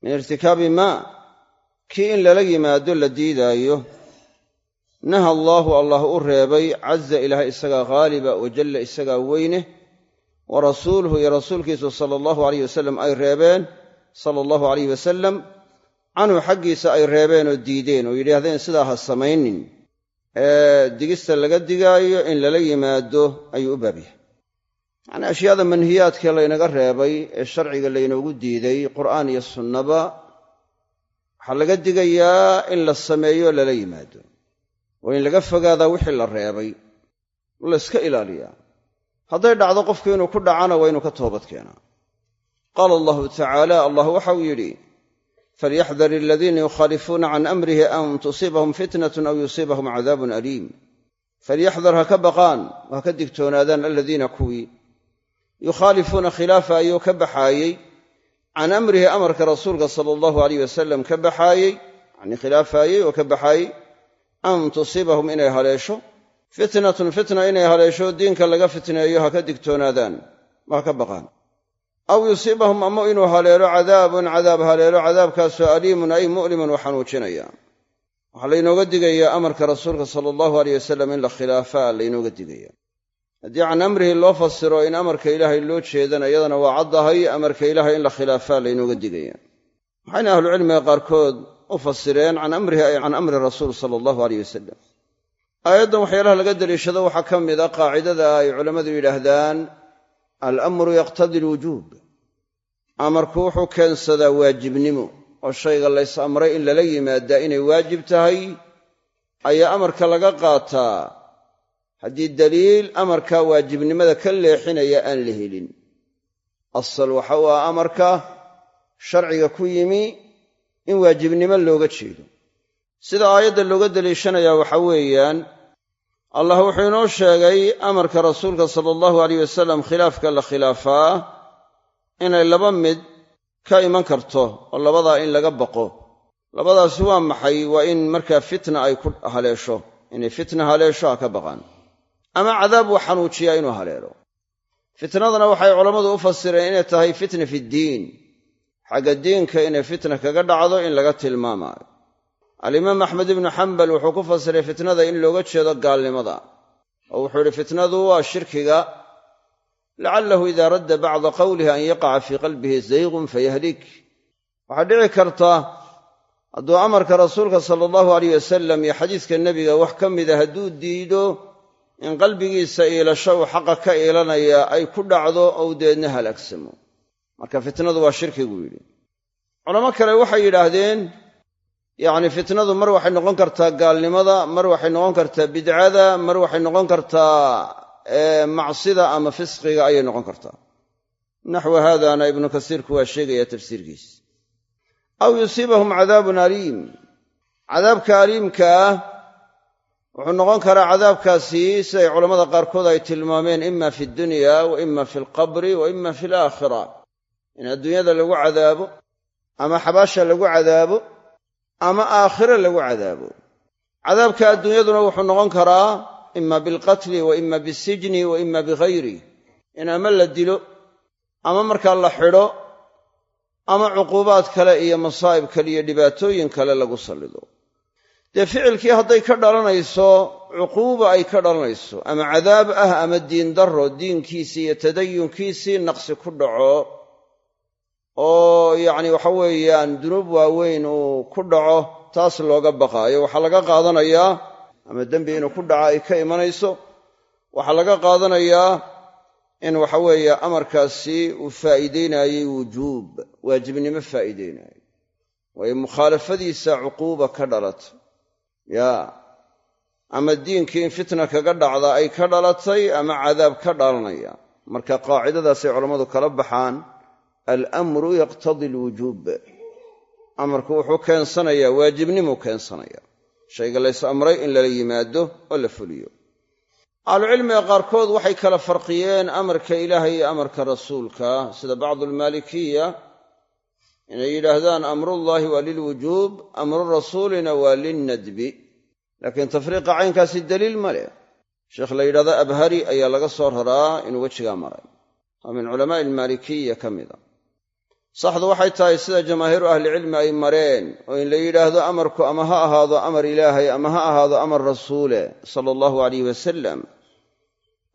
min irtikaabi maa kii in lala yimaado la diidaayo. Naha allaahu allah u reebay caza ilaahay isagaa haaliba wajalla isagaa weyne. Wa rasuuluhu iyo rasuulkiisu sala allahu alayh wasalam ay reebeen sala allahu alayh wasalam canhu xaggiisa ay reebeen oo diideen oo yidhaahdeen sidaa ha samaynin. Ee digista laga digaayo in lala yimaado ayuu u baab yacnii ashyaada manhiyaadkee laynaga reebay ee sharciga laynoogu diiday qur'aan iyo sunnaba waxaa laga digayaa in la sameeyo lala yimaado. Waa in laga fogaadaa wixii la reebay la iska ilaaliyaa. Hadday dhacdo qofku inuu ku dhacana waa inuu ka toobad keenaa qaala allahu tacaala allah waxau yidhi falyaxdar aladiina yukhaalifuuna can amrihi an tusiibahum fitnatun aw yusiibahum cadaabun aliim. Falyaxdar ha ka baqaan ha ka digtoonaadaan aladiina kuwii yukhaalifuuna khilaafa ayuu ka baxaayey. Can amrihi amarka rasuulka sala allahu alayh wasalam ka baxaayey yacnii khilaafaayey oo ka baxaayey an tusiibahum inay haleesho. Fitnatun fitna inay haleesho diinka laga fitneeyo ha ka digtoonaadaan ha ka baqaan. Aw yusiibahum ama inuu haleelo cadaabun cadaab haleelo cadaabkaasoo aliimun ay mu'limun u xanuujinaya waxaa laynooga digayaa amarka rasuulka sala allahu aleyh wasalam in la khilaafaa laynooga digaya haddii can amrihi loo fasiro in amarka ilaahay loo jeedana iyadana waa caddahay amarka ilaahay in la khilaafaa laynooga digaya waxayna ahlucilmiga qaarkood u fasireen can amrihi ay can amri rasuul sala allahu aleyh wasalam aayaddan waxyaalaha laga daliishado waxaa ka mid a qaacidada ay culammadu yidhaahdaan alamru yaqtadi alwujuub amarku wuxuu keensadaa waajibnimo oo shayga lays amray in lala yimaadaa inay waajib tahay ayaa amarka laga qaataa haddii daliil amarkaa waajibnimada ka leexinaya aan la helin. Asal waxa u ah amarka sharciga ku yimi in waajibnimo looga jeedo. Sida aayadda looga daliishanayaa waxaa weeyaan allah wuxuu inoo sheegay amarka rasuulka sala allahu aleyh wasalam khilaafka la khilaafaa inay laba mid ka iman karto oo labadaa in laga baqo. Labadaasi waa maxay? Waa in markaa fitna ay ku haleesho. Inay fitna haleesho ha ka baqaan ama cadaab uu xanuujiyaa inuu haleelo. Fitnadana waxay culammadu u fasireen inay tahay fitna fiddiin xagga diinka inay fitna kaga dhacdo in laga tilmaamaayo. Alimaam axmed ibnu xambal wuxuu ku fasiray fitnada in looga jeedo gaalnimada oo wuxuu idhi fitnadu waa shirkiga lacalahu idaa radda bacda qowlihi an yaqaca fii qalbihi zayqun fayahlik. Waxaa dhici karta hadduu amarka rasuulka sala allahu aleyh wasalam iyo xadiiska nebiga wax ka mida hadduu diido in qalbigiisa iilasho xaqa ka iilanaya ay ku dhacdo ou deedna halaagsamo marka fitnadu waa shirki buu yidhi. Culamo kale waxay yidhaahdeen yacni fitnadu mar waxay noqon kartaa gaalnimada mar waxay noqon kartaa bidcada mar waxay noqon kartaa macsida ama fisqiga ayay noqon kartaa. Naxwu haadana ibnu kasiirku waa sheegaya tafsiirkiis. Aw yusiibahum cadaabun aliim. Cadaabka aliimka wuxuu noqon karaa cadaabkaasi siday culammada qaarkood ay tilmaameen ima fi dunya wa ima fi alqabri wa ima fi alaakhira. In adduunyada lagu cadaabo ama xabaasha lagu cadaabo ama aakhire lagu cadaabo. Cadaabka adduunyaduna wuxuu noqon karaa ima bilqatli wa ima bisijni wa ima bigayri in ama la dilo ama markaa la xidho ama cuquubaad kale iyo masaa'ib kale iyo dhibaatooyin kale lagu sallido dee ficilkii hadday ka dhalanayso cuquuba ay ka dhalanayso ama cadaab ah ama diindarro diinkiisii iyo tadayunkiisii naqsi ku dhaco oo yacni waxa weeyaan dunuub waaweyn uu ku dhaco taas looga baqaayo. Waxaa laga qaadanayaa ama dembi inuu ku dhaco ay ka imanayso waxaa laga qaadanayaa in waxa weeye amarkaasi uu faa'iideynayey wujuub waajibnimo faa'iideynayo waayo mukhaalafadiisa cuquuba ka dhalata yaa ama diinkii in fitna kaga dhacda ay ka dhalatay ama cadaab ka dhalanaya. Marka qaacidadaasay culammadu kala baxaan alamru yaqtadi alwujuub amarku wuxuu keensanayaa waajibnimuu keensanaya. Shayga lays amray in lala yimaado oo la fuliyo. Ahlucilmiga qaarkood waxay kala farqiyeen amarka ilaahay iyo amarka rasuulka sida bacdu almaalikiya inay yidhaahdaan amrullaahi waa lilwujuub amru rasuulina waa lilnadbi laakiin tafriiqa caynkaasi daliil ma leh. Sheekh la yidhahdo abhari ayaa laga soo raraa inuu wejigaa maray. Waa min culamaa'i almaalikiya ka mida. Saxdu waxay tahay sida jamaahiiru ahlicilmi ay mareen oo in la yidhaahdo amarku ama ha ahaado amar ilaahay ama ha ahaado amar rasuule sala allahu alayh wasalam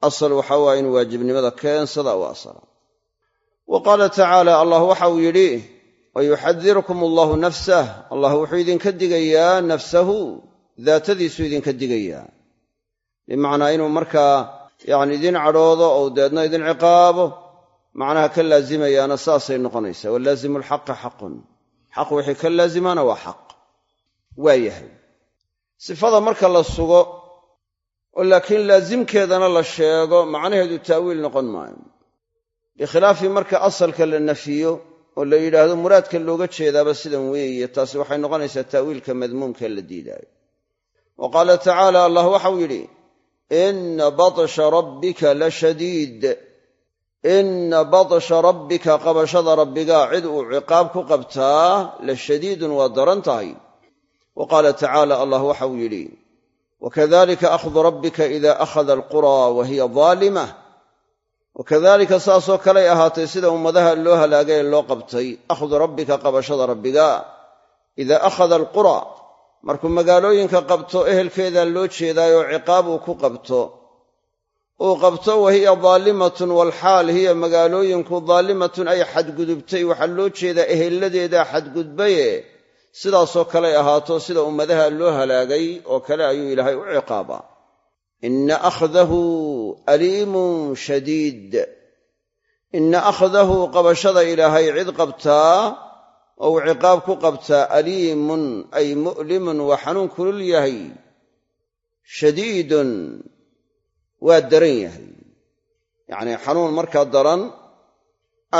asal waxa waa in waajibnimada keensada u asala wa qaala tacaala allah waxa uu yidhi wayuxadirukum allahu nafsah allah wuxuu idinka digayaa nafsahu daatadiisuu idinka digayaa bimacnaa inuu markaa yacni idin cadhoodo ou deedna idin ciqaabo macnaha ka laazimayaana saasay noqonaysaa walaazimu alxaqa xaqun xaq wixii ka laazimaana waa xaq waa yahay sifada marka la sugo oo laakiin laasimkeedana la sheego macnaheedu taawiil noqon maayo bikhilaafi marka asalka la nafiyo oo la yidhaahdo muraadka looga jeedaaba sidan weeye taasi waxay noqonaysaa taawiilka madmuumka la diidaayo. Wa qaala tacaala allah waxau yidhi inna batsha rabbika la shadiid. Inna batsha rabbika qabashada rabbigaa cid uu ciqaab ku qabtaa la shadiidun waa daran tahay. Wa qaala tacaala allah waxau yidhi wakadalika akhdu rabbika ida akhada alquraa wa hiya daalimah wakadalika saasoo kaley ahaatay sida ummadaha loo halaagay ee loo qabtay akhdu rabbika qabashada rabbiga idaa akhada alqura markuu magaalooyinka qabto ehelkeedaa loo jeedaayoo ciqaab uu ku qabto uu qabto wa hiya daalimatun walxaal hiya magaalooyinku daalimatun ay xadgudubtay waxaa loo jeedaa ehelladeedaa xadgudbaye sidaasoo kaley ahaato sida ummadaha loo halaagay oo kale ayuu ilaahay u ciqaabaa ina akhdahu aliimun shadiid ina akhdahu qabashada ilaahay cid qabtaa oo uu ciqaab ku qabtaa aliimun ay mu'limun waa xanuun kulul yahay shadiidun waa daran yahay yacnii xanuun markaa daran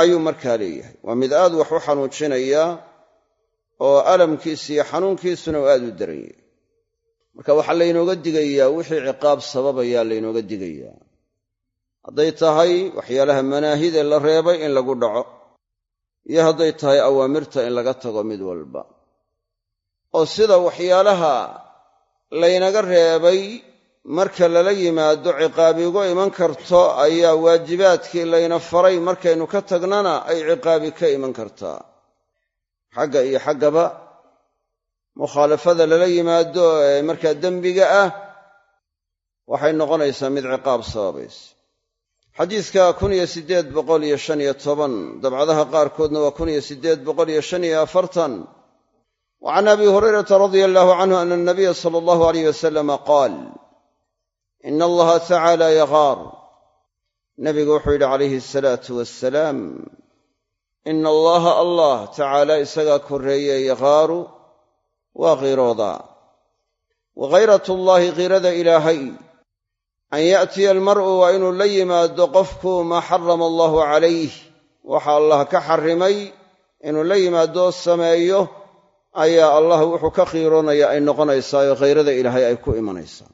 ayuu markaa leeyahay waa mid aad wax u xanuujinaya oo alamkiisa iyo xanuunkiisuna uu aad u daran yahay marka waxaa laynooga digayaa wixii ciqaab sababayaa laynooga digayaa. Hadday tahay waxyaalaha manaahide la reebay in lagu dhaco iyo hadday tahay awaamirta in laga tago mid walba. Oo sida waxyaalaha laynaga reebay marka lala yimaado ciqaabi uga iman karto ayaa waajibaadkii layna faray markaynu ka tagnana ay ciqaabi ka iman kartaa. Xagga iyo xaggaba mukhaalafada lala yimaado ee markaa dembiga ah waxay noqonaysaa mid ciqaab sababaysa xadiidka kun iyo siddeed boqol iyo shan iyo toban dabcadaha qaarkoodna waa kun iyo siddeed boqol iyo shan iyo afartan. Wa can abi hurayrata radia allahu canhu ana anabiya sala allahu alayh wasalama qaal ina allaha tacaala yaqaar nabigu wuxuu yidhi calayhi asalaatu wassalaam ina allaha allah tacaala isagaa korreeye yaqaaru waa qiiroodaa wa khayrat ullaahi qiirada ilaahay. An ya'tiya almar'u waa inuu la yimaado qofku maa xarama allahu calayh waxa allah ka xarrimay inuu la yimaado sameeyo ayaa allah wuxuu ka qiiroonaya ay noqonaysaayo khayrada ilaahay ay ku imanaysaa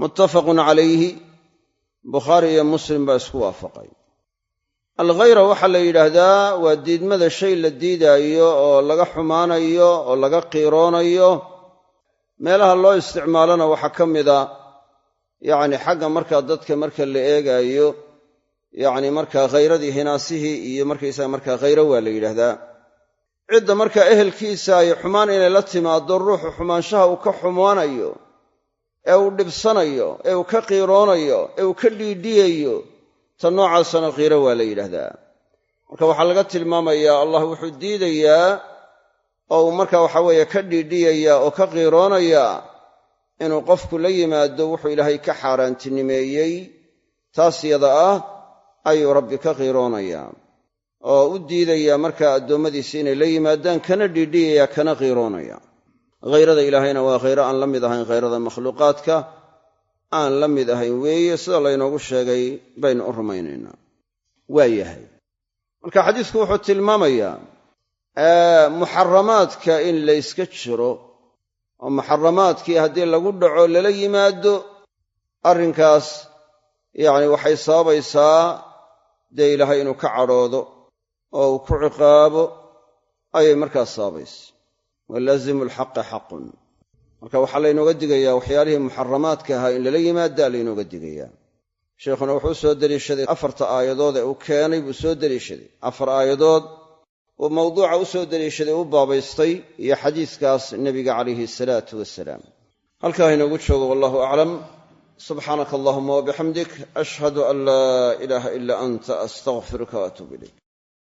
muttafaqun calayhi. Bukhaari iyo muslim baa isku waafaqay alkhayra waxaa la yidhaahdaa waa diidmada shay la diidaayo oo laga xumaanayo oo laga qiiroonayo. Meelaha loo isticmaalona waxaa ka mida yacni xagga markaa dadka marka la eegaayo yacni markaa khayradii hinaasihii iyo markaysaga markaa khayro waa la yidhaahdaa. Cidda markaa ehelkiisa ay xumaan inay la timaado ruuxu xumaanshaha uu ka xumaanayo ee uu dhibsanayo ee uu ka qiiroonayo ee uu ka dhiidhiyayo ta noocaasana qiiro waa la yidhaahdaa. Marka waxaa laga tilmaamayaa allah wuxuu diidayaa oo uu marka waxa weeye ka dhiidhiyayaa oo ka qiiroonayaa inuu qofku la yimaado wuxuu ilaahay ka xaaraantinimeeyey taas yada ah ayuu rabbi ka qiiroonayaa oo u diidayaa markaa addoommadiisa inay la yimaadaan kana dhiidhiyayaa kana qiiroonaya hayrada ilaahayna waa khayro aan la mid ahayn khayrada makhluuqaadka aan la mid ahayn weeye sida laynoogu sheegay baynu u rumaynaynaa waa yahay. Marka xadiisku wuxuu tilmaamayaa muxaramaadka in layska jiro oo muxaramaadkii haddii lagu dhaco lala yimaado arrinkaas yacni waxay sababaysaa dee ilaahay inuu ka cadhoodo oo uu ku ciqaabo ayay markaas sababaysa walaazimu alxaqi xaqun marka waxaa laynooga digayaa waxyaalihii muxaramaadka ahaa in lala yimaadaa laynooga digayaa. Sheikhuna wuxuu soo deliishaday afarta aayadood ee uu keenay buu soo deliishaday afar aayadood uu mawduuca u soo deliishaday u baabaystay iyo xadiiskaas nebiga calayhi salaatu wasalaam halkaa inoogu joogo wallahu aclam. Subxaanaka allahuma wabixamdik ashhadu an laa ilaaha ila anta astaqfiruka waatuub ilayk